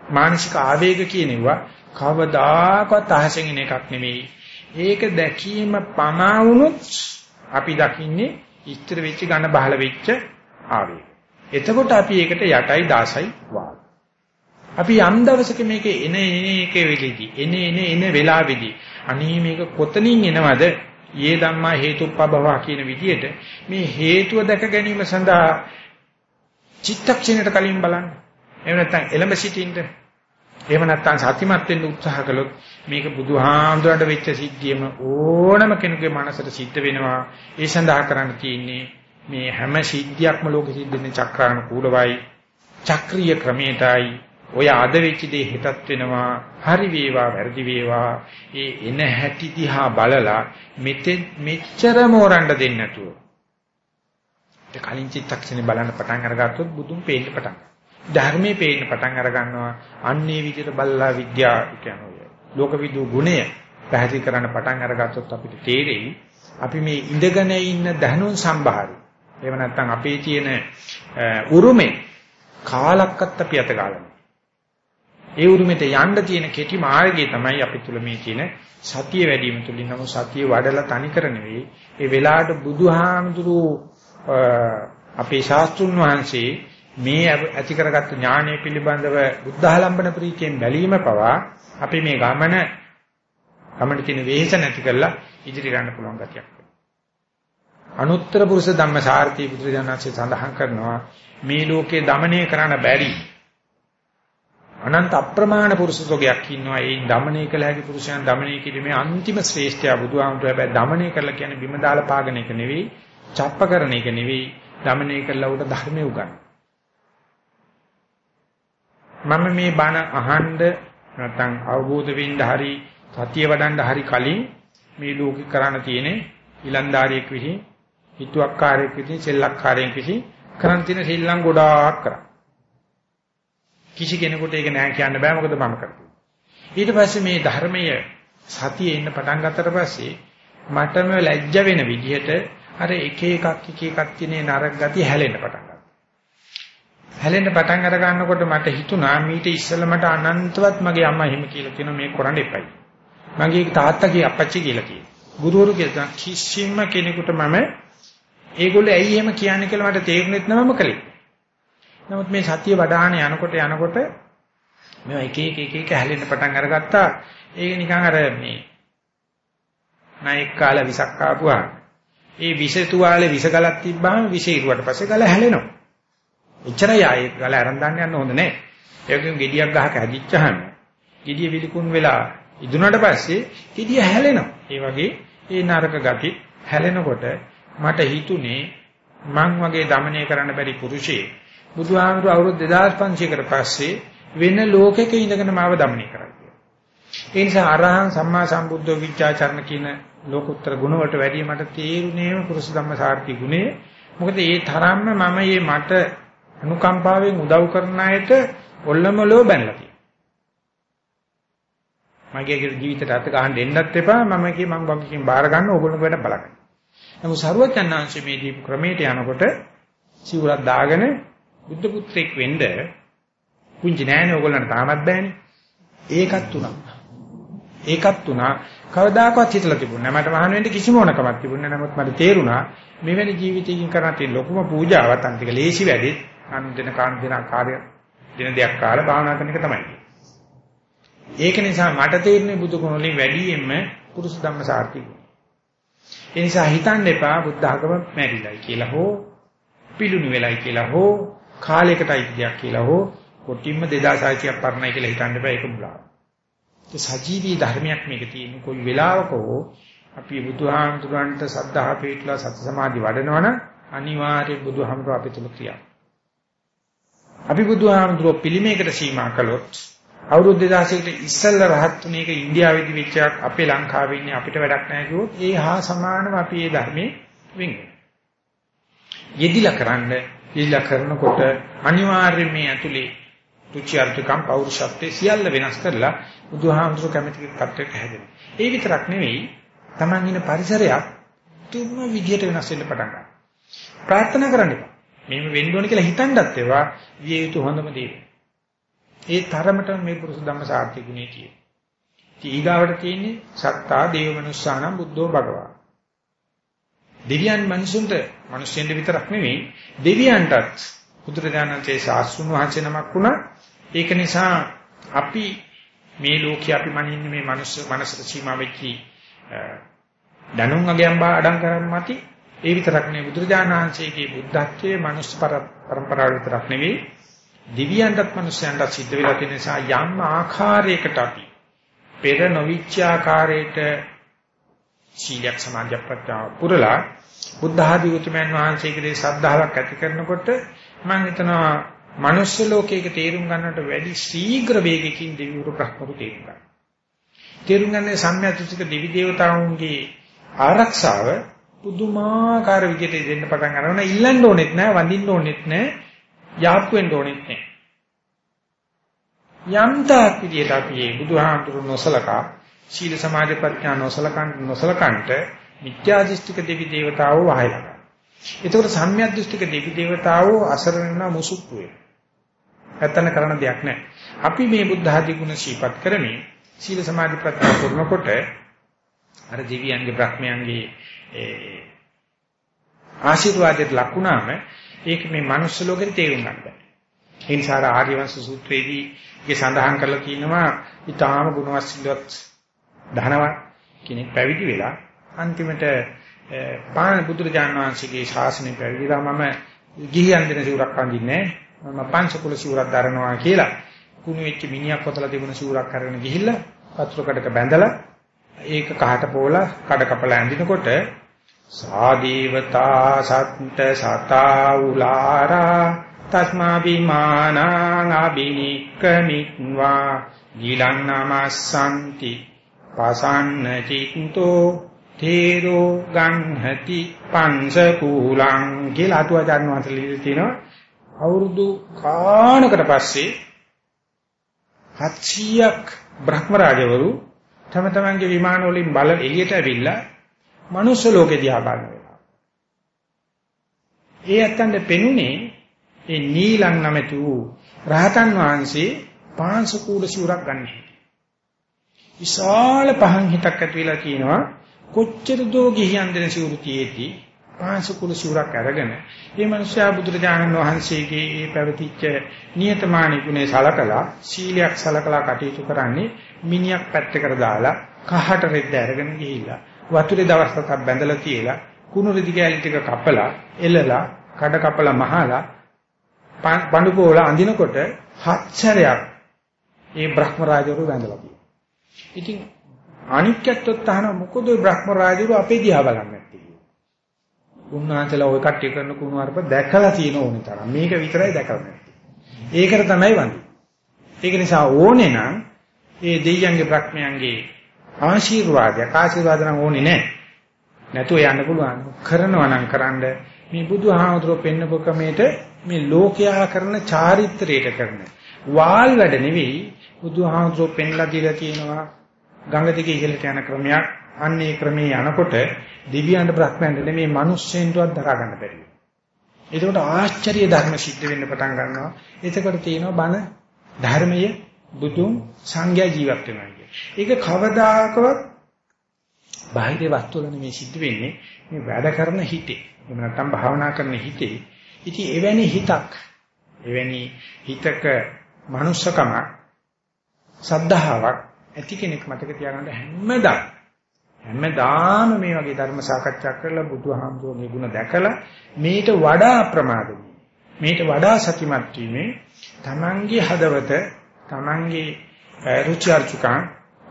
මානසික ආවේග කියනවා කවදාකවත් අහසෙන් එන එකක් නෙමෙයි. ඒක දැකීම පමා වුණොත් අපි දකින්නේ ඉස්තර වෙච්ච ඝන බහල වෙච්ච ආවේග. එතකොට අපි ඒකට යටයි දාසයි වාද. අපි යම් දවසක මේක එන එන එක වෙලෙදි එන එන එන වෙලාවේදී අනී මේක කොතනින් එනවද? යේ ධම්මා හේතුප්පබව කියන විදිහට මේ හේතුව දැක ගැනීම සඳහා චිත්තක්ෂණයට කලින් බලන්න. එහෙම නැත්නම් එළඹ සිටින්න. එහෙම නැත්නම් සතිමත් වෙන්න උත්සාහ කළොත් මේක බුදුහාමුදුරන්ට වෙච්ච සිද්ධියම ඕනම කෙනෙකුගේ මනසට සිද්ධ වෙනවා. ඒ සඳහා කරන්න තියෙන්නේ මේ හැම සිද්ධියක්ම ලෝකෙ සිද්ධ වෙන චක්‍රානුකූලවයි. චක්‍රීය ක්‍රමයටයි ඔය අද වෙච්ච දේ හෙටත් වෙනවා හරි වේවා වැරදි වේවා ඒ එන හැටි දිහා බලලා මෙතෙන් මෙච්චර මෝරන්න දෙන්නේ නැතුව ඒ කලින් චිත්තක්ෂණේ බලන්න පටන් අරගත්තොත් බුදුන් පේන්න පටන් ධර්මයේ පේන්න පටන් අර ගන්නවා. අන්නේ විදිහට බලලා විද්‍යාව කියන්නේ ලෝකවිදු ගුණය පැහැදිලි කරන්න පටන් අරගත්තොත් අපිට තේරෙයි. අපි මේ ඉඳගෙන ඉන්න දැනුම් සම්භාරය. එහෙම නැත්නම් අපේ තියෙන උරුමේ කාලක්වත් අපි අත ගාලා ඒ උරුමෙට යන්න තියෙන කෙටි මාර්ගය තමයි අපි තුල මේ තියෙන සතිය වැඩි වීම තුලින්. නමුත් සතිය වඩලා තනිකර නෙවෙයි. ඒ වෙලාවට බුදුහාමුදුරු අපේ ශාස්ත්‍රුන් වහන්සේ මේ ඇති කරගත් ඥානය පිළිබඳව බුද්ධහලම්බන ප්‍රීතියෙන් බැලීම පවා අපි මේ ගමන ගමන කියන වෙහෙස නැති කරලා ඉදිරි ගන්න පුළුවන් ගතියක්. අනුත්තර පුරුෂ ධම්මසාරති බුදුරජාණන්සේ සඳහන් කරනවා මේ ලෝකේ দমনය කරන්න බැරි අනන්ත අප්‍රමාණ පුරුෂකෝගයක් ඉන්නවා. ඒ দমনය කළ හැකි පුරුෂයන් দমনය කිරීමේ අන්තිම ශ්‍රේෂ්ඨය බුදුහාමුදුරුවෝ හැබැයි দমনය කරලා කියන්නේ බිම දාලා පාගන එක නෙවෙයි, චප්ප කරන එක නෙවෙයි, দমনය කළා උට ධර්මයේ උගන්වන මම මේ බණ අහන්න නැත්නම් අවබෝධ වෙන්න හරි සතිය වඩන්න හරි කලින් මේ ලෝකේ කරණ තියෙන ඊලන්දාරියෙක් විසින් හිතුවක්කාරයෙක් විසින් සෙල්ලක්කාරයෙක් විසින් කරන් තියෙන සෙල්ලම් ගොඩාක් කරා. කිසි කෙනෙකුට ඒක නෑ කියන්න බෑ මොකද මම කරපු. ඊට පස්සේ මේ ධර්මය සතියේ ඉන්න පටන් ගත්තට පස්සේ මටම ලැජ්ජ වෙන විදිහට අර එක එකක් එක එකක් තියෙන නරක ගතිය හැලෙන්න පටන් ගත්තා. හැලෙන්න පටන් අර ගන්නකොට මට හිතුණා මීට ඉස්සෙල්ලා මට අනන්තවත් මගේ අම්මා එහෙම කියලා කියනවා මේ කරන්න එපයි. මගේ තාත්තා කිය අපච්චි කියලා කියනවා. ගුරුවරු කියලා කිසිම කෙනෙකුට මම ඒගොල්ලෝ ඇයි එහෙම කියන්නේ කියලා මට තේරුනෙත් නැවම කළේ. නමුත් මේ සතිය වඩාන යනකොට යනකොට මේවා එක එක එක එක හැලෙන්න පටන් අරගත්තා. ඒක නිකන් අර මේ නයික් කාලා විසක් ආපුවා. ඒ විස තුවාලේ විස ගලක් තිබ්බාම විස ඉරුවට පස්සේ ගල හැලෙනවා. එච්චරයි ආයේ ගල අරන් දාන්න යන්න හොඳ නැහැ. ඒකෙන් gediyak ගහක ඇදිච්චහම gediya විලිකුන් වෙලා ඉදුණාට පස්සේ gediya හැලෙනවා. ඒ වගේ ඒ නරක ගති හැලෙනකොට මට හිතුනේ මං වගේ দমনය කරන්න බැරි පුරුෂයෙක් බුදුහාමුදුරු අවුරුදු 2500 කට පස්සේ වෙන ලෝකයක ඉඳගෙන මාව দমনය කරා කියලා. ඒ නිසා අරහං සම්මා සම්බුද්ධ විචාචරණ කියන ලෝකුත්තර ගුණ වලට වැඩිය මට තේරුණේම පුරුෂ ධම්ම සාර්ථි ගුණේ. මොකද ඒ තරම්ම මම මේ මට අනුකම්පාවෙන් උදව් කරන අයට ඔල්ලමලෝ බැනලා තියෙනවා. මගේ ජීවිතයට අත ගහන්න එන්නත් එපා මම කී මම වගකීම් බාර ගන්න ඕගොල්ලෝ වැඩ බලන්න. නමුත් සරුවචනාංශ මේ දීප ක්‍රමයට යනකොට සිවුරක් දාගෙන බුද්ධ පුත්‍රෙක් වෙන්න කුංචි නෑනේ ඕගොල්ලන්ට තාමත් බෑනේ. ඒකත් උනා. ඒකත් උනා කවදාකවත් හිතලා තිබුණේ නැහැ. මට මහාන වෙන්න කිසිම ඕනකමක් තිබුණේ නැහැ. නමුත් මට තේරුණා මෙවැනි ජීවිතයකින් කරන තියෙන ලොකුම පූජාවත් අන්තික ලේසි වැඩි අනුදින කාණ දින කාර්ය දින දෙයක් කාලා භාවනා කරන එක තමයි. ඒක නිසා මට තේරෙන්නේ බුදු ගුණ වලින් වැඩියෙන්ම පුරුෂ ධම්ම සාර්ථි. ඒ නිසා හිතන්න එපා බුද්ධ ආගම මැරිලයි කියලා හෝ පිළුණු වෙලයි කියලා හෝ කාලයකටයි දෙයක් කියලා හෝ කොටින්ම 2600ක් පරණයි කියලා හිතන්න එපා ඒක මුලාව. සජීවී ධර්මයක් මේක තියෙන කොයි වෙලාවක හෝ අපි බුදුහාමුදුරන්ට සද්ධා පිටලා සති සමාධි වඩනවනම් අනිවාර්ය බුදුහාමුදුර අපිට තුල ක්‍රියා. අපි බුදුහාමුදුර පිළිමයකට සීමා කළොත් අවුරුදු 2000කට ඉස්සෙල්ලා රහත් තුනේක ඉන්දියාවේදී වෙච්චක් අපේ ලංකාවේ ඉන්නේ අපිට වැඩක් නැහැ කිව්වොත් ඒ හා සමානව අපි මේ ධර්මයේ වෙන්නේ. යෙදිලා කරන්න යෙදිලා කරනකොට අනිවාර්යයෙන් මේ ඇතුලේ රුචි අරුචිකම් පෞරුෂත්වයේ සියල්ල වෙනස් කරලා බුදුහාමුදුර කැමති තත්ත්වයකට හැදෙනවා. ඒ විතරක් නෙවෙයි Taman ඉන්න පරිසරයක් තුම විදියට වෙනස් වෙන්න පටන් ගන්නවා. ප්‍රාර්ථනා කරන්න එපා. මේව වෙන්න ඕන කියලා හිතන්නත් ඒවා විය යුතු හොඳම දේ. ඒ තරමට මේ පුරුෂ ධම්ම සාර්ථි ගුණේ තියෙනවා. ඊගාවට තියෙන්නේ සත්තා දේව මනුස්සානම් බුද්ධෝ භගවා. දෙවියන් මිනිසුන්ට මිනිස්සුන්ට විතරක් නෙවෙයි දෙවියන්ටත් බුදුරජාණන්සේ ශාස්ත්‍රුන් වහන්සේ නමක් වුණා. ඒක නිසා අපි මේ ලෝකේ අපි මනින්නේ මේ මනුස්ස මනසට සීමා වෙච්චි දැනුම් අගයන් බා අඩම් කරන් මැති ඒ විතරක් නෙවෙයි බුදුරජාණන් වහන්සේගේ බුද්ධත්වයේ මනුස්ස පරම්පරාව විතරක් නෙවෙයි දිව්‍යයන්ටත් මනුස්සයන්ටත් සිද්ධ වෙලා තියෙන නිසා යම් ආකාරයකට අපි පෙර නොවිච්ච ආකාරයට සීලයක් සමාධිය ප්‍රත්‍යාව පුරලා බුද්ධ ආදී උතුමයන් වහන්සේගේ ශ්‍රද්ධාවක් ඇති කරනකොට මම හිතනවා මනුස්ස ලෝකයක තේරුම් ගන්නට වැඩි ශීඝ්‍ර වේගකින් දෙවිවරු ප්‍රඥපු තේරුම් ගන්න. තේරුම් ගන්නේ සම්මියතුතික දෙවි දේවතාවුන්ගේ ආරක්ෂාව පුදුමාකාර විදිහට දෙන්න පටන් ගන්නවා. ඉල්ලන්න ඕනෙත් නැහැ, වඳින්න ඕනෙත් නැහැ, යාප්පු වෙන්න ඕනෙත් නැහැ. යම් තාක් විදිහට අපි මේ බුදුහාමුදුරු නොසලකා සීල සමාධි ප්‍රඥා නොසලකන් නොසලකන්ට මිත්‍යාදිෂ්ඨික දෙවි දේවතාවෝ වහයලා. එතකොට සම්‍යක් දෘෂ්ටික දෙවි දේවතාවෝ අසරණ මුසුප්පු වෙනවා. නැත්තන කරන දෙයක් නැහැ. අපි මේ බුද්ධ ආදී ගුණ සීපත් කරමින් සීල සමාධි ප්‍රඥා කරනකොට අර දිව්‍යයන්ගේ බ්‍රහ්මයන්ගේ ආශිර්වාදයට ලකුණාම ඒක මේ මනුස්ස ලෝකෙට තේරුම් ගන්න බෑ. ඒ නිසා ආර්යවංශ සූත්‍රයේදී ඒක සඳහන් කරලා කියනවා ඊටාම ගුණවත් සිල්වත් ධනවත් කෙනෙක් පැවිදි වෙලා අන්තිමට පාන බුදුරජාණන් වහන්සේගේ ශාසනය පැවිදිලා මම ගිහියන් දෙන සිවුරක් අඳින්නේ මම පංචකුල සිවුරක් දරනවා කියලා කුණු වෙච්ච මිනිහක් පොතලා තිබුණ සිවුරක් අරගෙන ගිහිල්ලා වතුර කඩක බැඳලා ඒක කහට පොවලා කඩ කපලා ඇඳිනකොට සාදීවතා සත්ත සතා උලාරා තස්මා විමානං අබිනික්කමිත්වා ගිලන් නමස්සන්ති පසන්න චිත්තෝ තේරෝ ගංහති පංස කූලං කියලා අතුවාචාන් වහන්සේ ලියලා තිනවා අවුරුදු කාණකට පස්සේ 700ක් බ්‍රහ්ම රාජවරු තම තමන්ගේ විමාන වලින් බල එළියට ඇවිල්ලා මනුස්ස ලෝකෙ දිහා බලනවා. ඒ අතන්ද පෙනුනේ ඒ නීලං නැමැති වූ රහතන් වහන්සේ පාංශ කූල සිවුරක් ගන්න. විශාල පහන් හිතක් ඇති වෙලා කියනවා කොච්චර දෝ ගිහියන් දෙන සිවුරු තියේදී පාංශකුල සිවුරක් අරගෙන මේ මිනිස්යා බුදුරජාණන් වහන්සේගේ මේ පැවතිච්ච නියතමානී ගුණේ සලකලා සීලයක් සලකලා කටයුතු කරන්නේ මිනිහක් පැත්තකට දාලා කහට රෙද්ද අරගෙන ගිහිල්ලා වතුරේ දවස් හතක් බැඳලා තියලා කුණු රෙදි කෑලි ටික කපලා එලලා කඩ කපලා මහලා බඳු පොළ අඳිනකොට හත්සරයක් ඒ බ්‍රහ්ම රාජවරු වැඳලා තියෙනවා. ඉතින් අනික්‍යත්වත් අහන මොකද බ්‍රහ්ම රාජුරු අපේ දිහා බලන්නේ නැත්තේ. උන්වහන්සේලා ওই කට්ටිය කරන කුණු අරප දැකලා තියෙන ඕනේ තරම්. මේක විතරයි දැකලා නැත්තේ. ඒකට තමයි වඳි. ඒක නිසා ඕනේ නම් ඒ දෙයියන්ගේ ප්‍රඥයන්ගේ ආශිර්වාදයක් ආශිර්වාද නම් ඕනේ නැහැ. නැතුව යන්න පුළුවන්. කරනවා නම් කරන්න මේ බුදුහාමුදුරුවෝ පෙන්නපු ක්‍රමයට මේ ලෝකයා කරන චාරිත්‍රයට කරන වාල් වැඩ නෙවෙයි බුදුහාමුදුරුවෝ පෙන්ලා දීලා තියෙනවා ගංගා දිගේ ඉහළට යන ක්‍රමයක්. අන්න ඒ ක්‍රමයේ යනකොට දිව්‍යයන්ට බ්‍රහ්මයන්ට නෙමේ මිනිස්සෙන්ටවත් දරා ගන්න බැරි වෙනවා. ඒකට ආශ්චර්ය ධර්ම සිද්ධ වෙන්න පටන් ගන්නවා. එතකොට තියෙනවා බණ ධර්මයේ බුදුන් සංඝයා ජීවත් වෙනවා කියන්නේ. ඒක කවදාකවත් බාහිර වස්තු වල නෙමෙයි සිද්ධ වෙන්නේ. මේ වැඩ කරන හිතේ. එහෙම නැත්නම් භාවනා කරන හිතේ. ඉතින් එවැනි හිතක් එවැනි හිතක manussකම සද්ධාාවක් ඇති කෙනෙක් මතක තියාගන්න හැමදාම හැමදාම මේ වගේ ධර්ම සාකච්ඡා කරලා බුදුහාමුදුරගේ ගුණ දැකලා මේට වඩා ප්‍රමාද මේට වඩා සතිමත් වීමේ තමන්ගේ හදවත තමන්ගේ රුචි අරුචිකා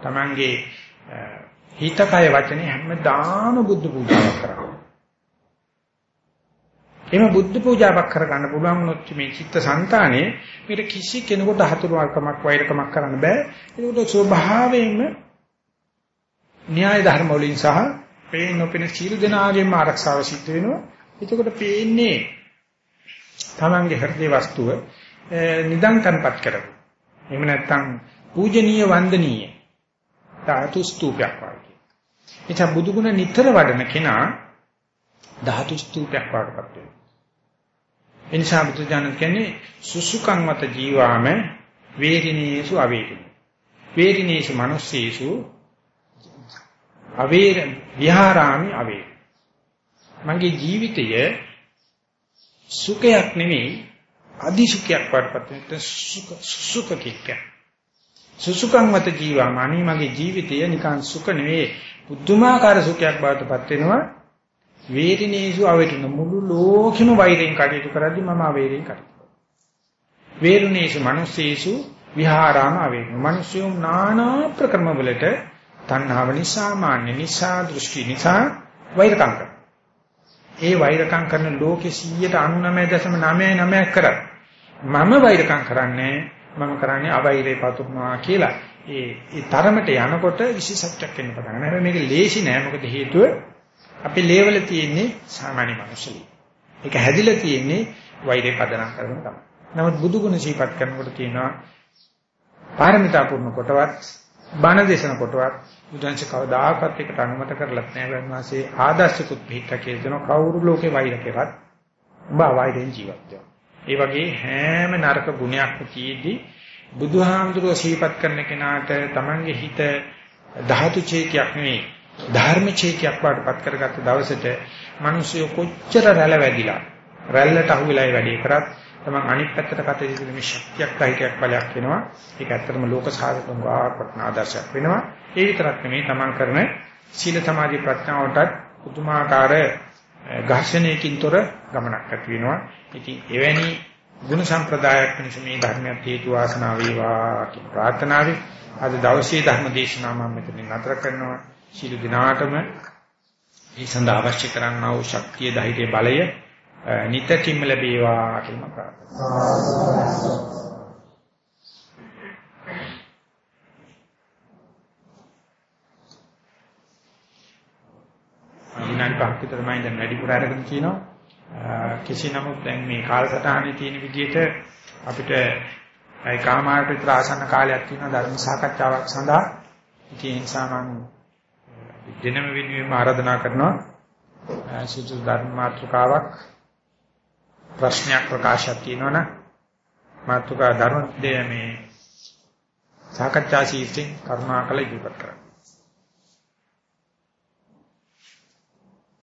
තමන්ගේ හිතකය වචනේ හැමදාම බුද්ධ පූජාවක් කරනවා. එimhe බුද්ධ පූජාවක් කරගන්න පුළුවන් වුණොත් මේ චිත්ත සංතානේ මේක කිසි කෙනෙකුට හතුරුකමක් වෛරකමක් කරන්න බෑ. ඒකට ස්වභාවයෙන්ම න්‍යාය ධර්ම වලින් සහ පේන නොපෙන සීල දෙනාගේම ආරක්ෂාව සිද්ධ වෙනවා. එතකොට පේන්නේ තමන්ගේ හෘදේ වස්තුව නිදන් තන්පත් කරගන්න. එහෙම නැත්නම් පූජනීය වන්දනීය ධාතු ස්තූපයක් වගේ. එතන බුදුගුණ නිතර වඩන කෙනා ධාතු ස්තූපයක් වඩපත් වෙනවා. එනිසා බුදු දානත් කියන්නේ සුසුකං මත ජීවාම වේරිනේසු අවේරිනේ. වේරිනේසු මනුස්සේසු අවේර විහාරාමි අවේර. මගේ ජීවිතය සුඛයක් නෙමෙයි අදිසුඛයක් වඩපත් වෙන සුඛ සුඛ කික්ක. සුසුකං මත ජීවාමණි මගේ ජීවිතය නිකන් සුඛ නෙවෙයි පුදුමාකාර සුඛයක් බවටපත් වෙනවා. වේරිනේසු අවේතුන මුළු ලෝකෙම වෛරයෙන් කටයුතු කරද්දී මම අවේරයෙන් කටයුතු වේරුනේසු මිනිස්සේසු විහාරාම අවේන මිනිස්සු නානා ප්‍රක්‍රම වලට තණ්හාව නිසා මාන්න නිසා දෘෂ්ටි නිසා වෛරකම් කරනවා ඒ වෛරකම් කරන ලෝකෙ 199.99ක් කරා මම වෛරකම් කරන්නේ මම කරන්නේ අවෛරේ පතුරනවා කියලා ඒ ඒ තරමට යනකොට විශේෂත්වයක් වෙන්න පටන් ගන්නවා. හැබැයි මේක ලේසි නෑ මොකද හේතුව අපේ ලේවල තියෙන්නේ සාමාන්‍ය මනුස්සලී. ඒක හැදිලා තියෙන්නේ වෛරේ පදනම් කරගෙන තමයි. නමුත් බුදු ගුණ සීපත් කරනකොට තියෙනවා පාරමිතා පුරන කොටවත් බණ දේශන කොටවත් බුදුන්සේ කවදාකවත් එකට අනුමත කරලත් නැහැ වන්වාසේ ආදර්ශකුත් පිටකේ දෙන කවුරු ලෝකේ වෛර කරත් උඹ වෛරෙන් ජීවත් වෙනවා. ඒ වගේ හැම නරක ගුණයක්ම තියෙද්දි බුදුහාමුදුරුවෝ සීපත් කරන කෙනාට Tamange හිත ධාතු චේතියක් නෙවෙයි ධර්ම චේතියක් වඩපත් කරගත්ත දවසට මිනිස්සු කොච්චර රැළ වැඩිලා රැල්ලට අහු වෙලා වැඩි කරත් තමන් අනිත් පැත්තට කටයුතු කිරීමේ ශක්තියක් ධෛර්යයක් බලයක් වෙනවා ඒක ඇත්තටම ලෝක සාධකම් වාකට ආදර්ශයක් වෙනවා. ඒ විතරක් නෙමෙයි තමන් කරන සීල සමාධි ප්‍රඥාවටත් පුදුමාකාර ඝර්ෂණයකින් තොර ගමනක් ඇති වෙනවා. ඉතින් එවැනි ගුණ සම්ප්‍රදායක් වෙනස මේ ධර්මයක් හේතු වාසනා වේවා කියන ප්‍රාර්ථනාවයි අද දවසේ ධර්ම දේශනාව මම මෙතනින් නතර කරනවා. සියලු දිනාටම මේ සඳහා අවශ්‍ය කරන්නා වූ ශක්තිය ධෛර්ය බලය නිතරම ලැබේවා කියලා ප්‍රාර්ථනා විනාඩි පහක් විතරමයි දැන් වැඩිපුර අරගෙන තිනවා. කෙසේ නමුත් දැන් මේ කාලසටහනේ තියෙන විදිහට අපිට ඒ කාමාරට විතර ආසන්න කාලයක් තියෙනවා ධර්ම සාකච්ඡාවක් සඳහා. ඒ නිසා මම දිනම වෙනුවෙන් ආරාධනා කරනවා සුදු ධර්ම මාතෘකාවක් ප්‍රශ්නයක් ප්‍රකාශයක් තියෙනවනේ මාතෘකා ධර්ම දෙය මේ සාකච්ඡා ශීර්ෂයෙන් කරුණාකර ඉදිරිපත් කරන්න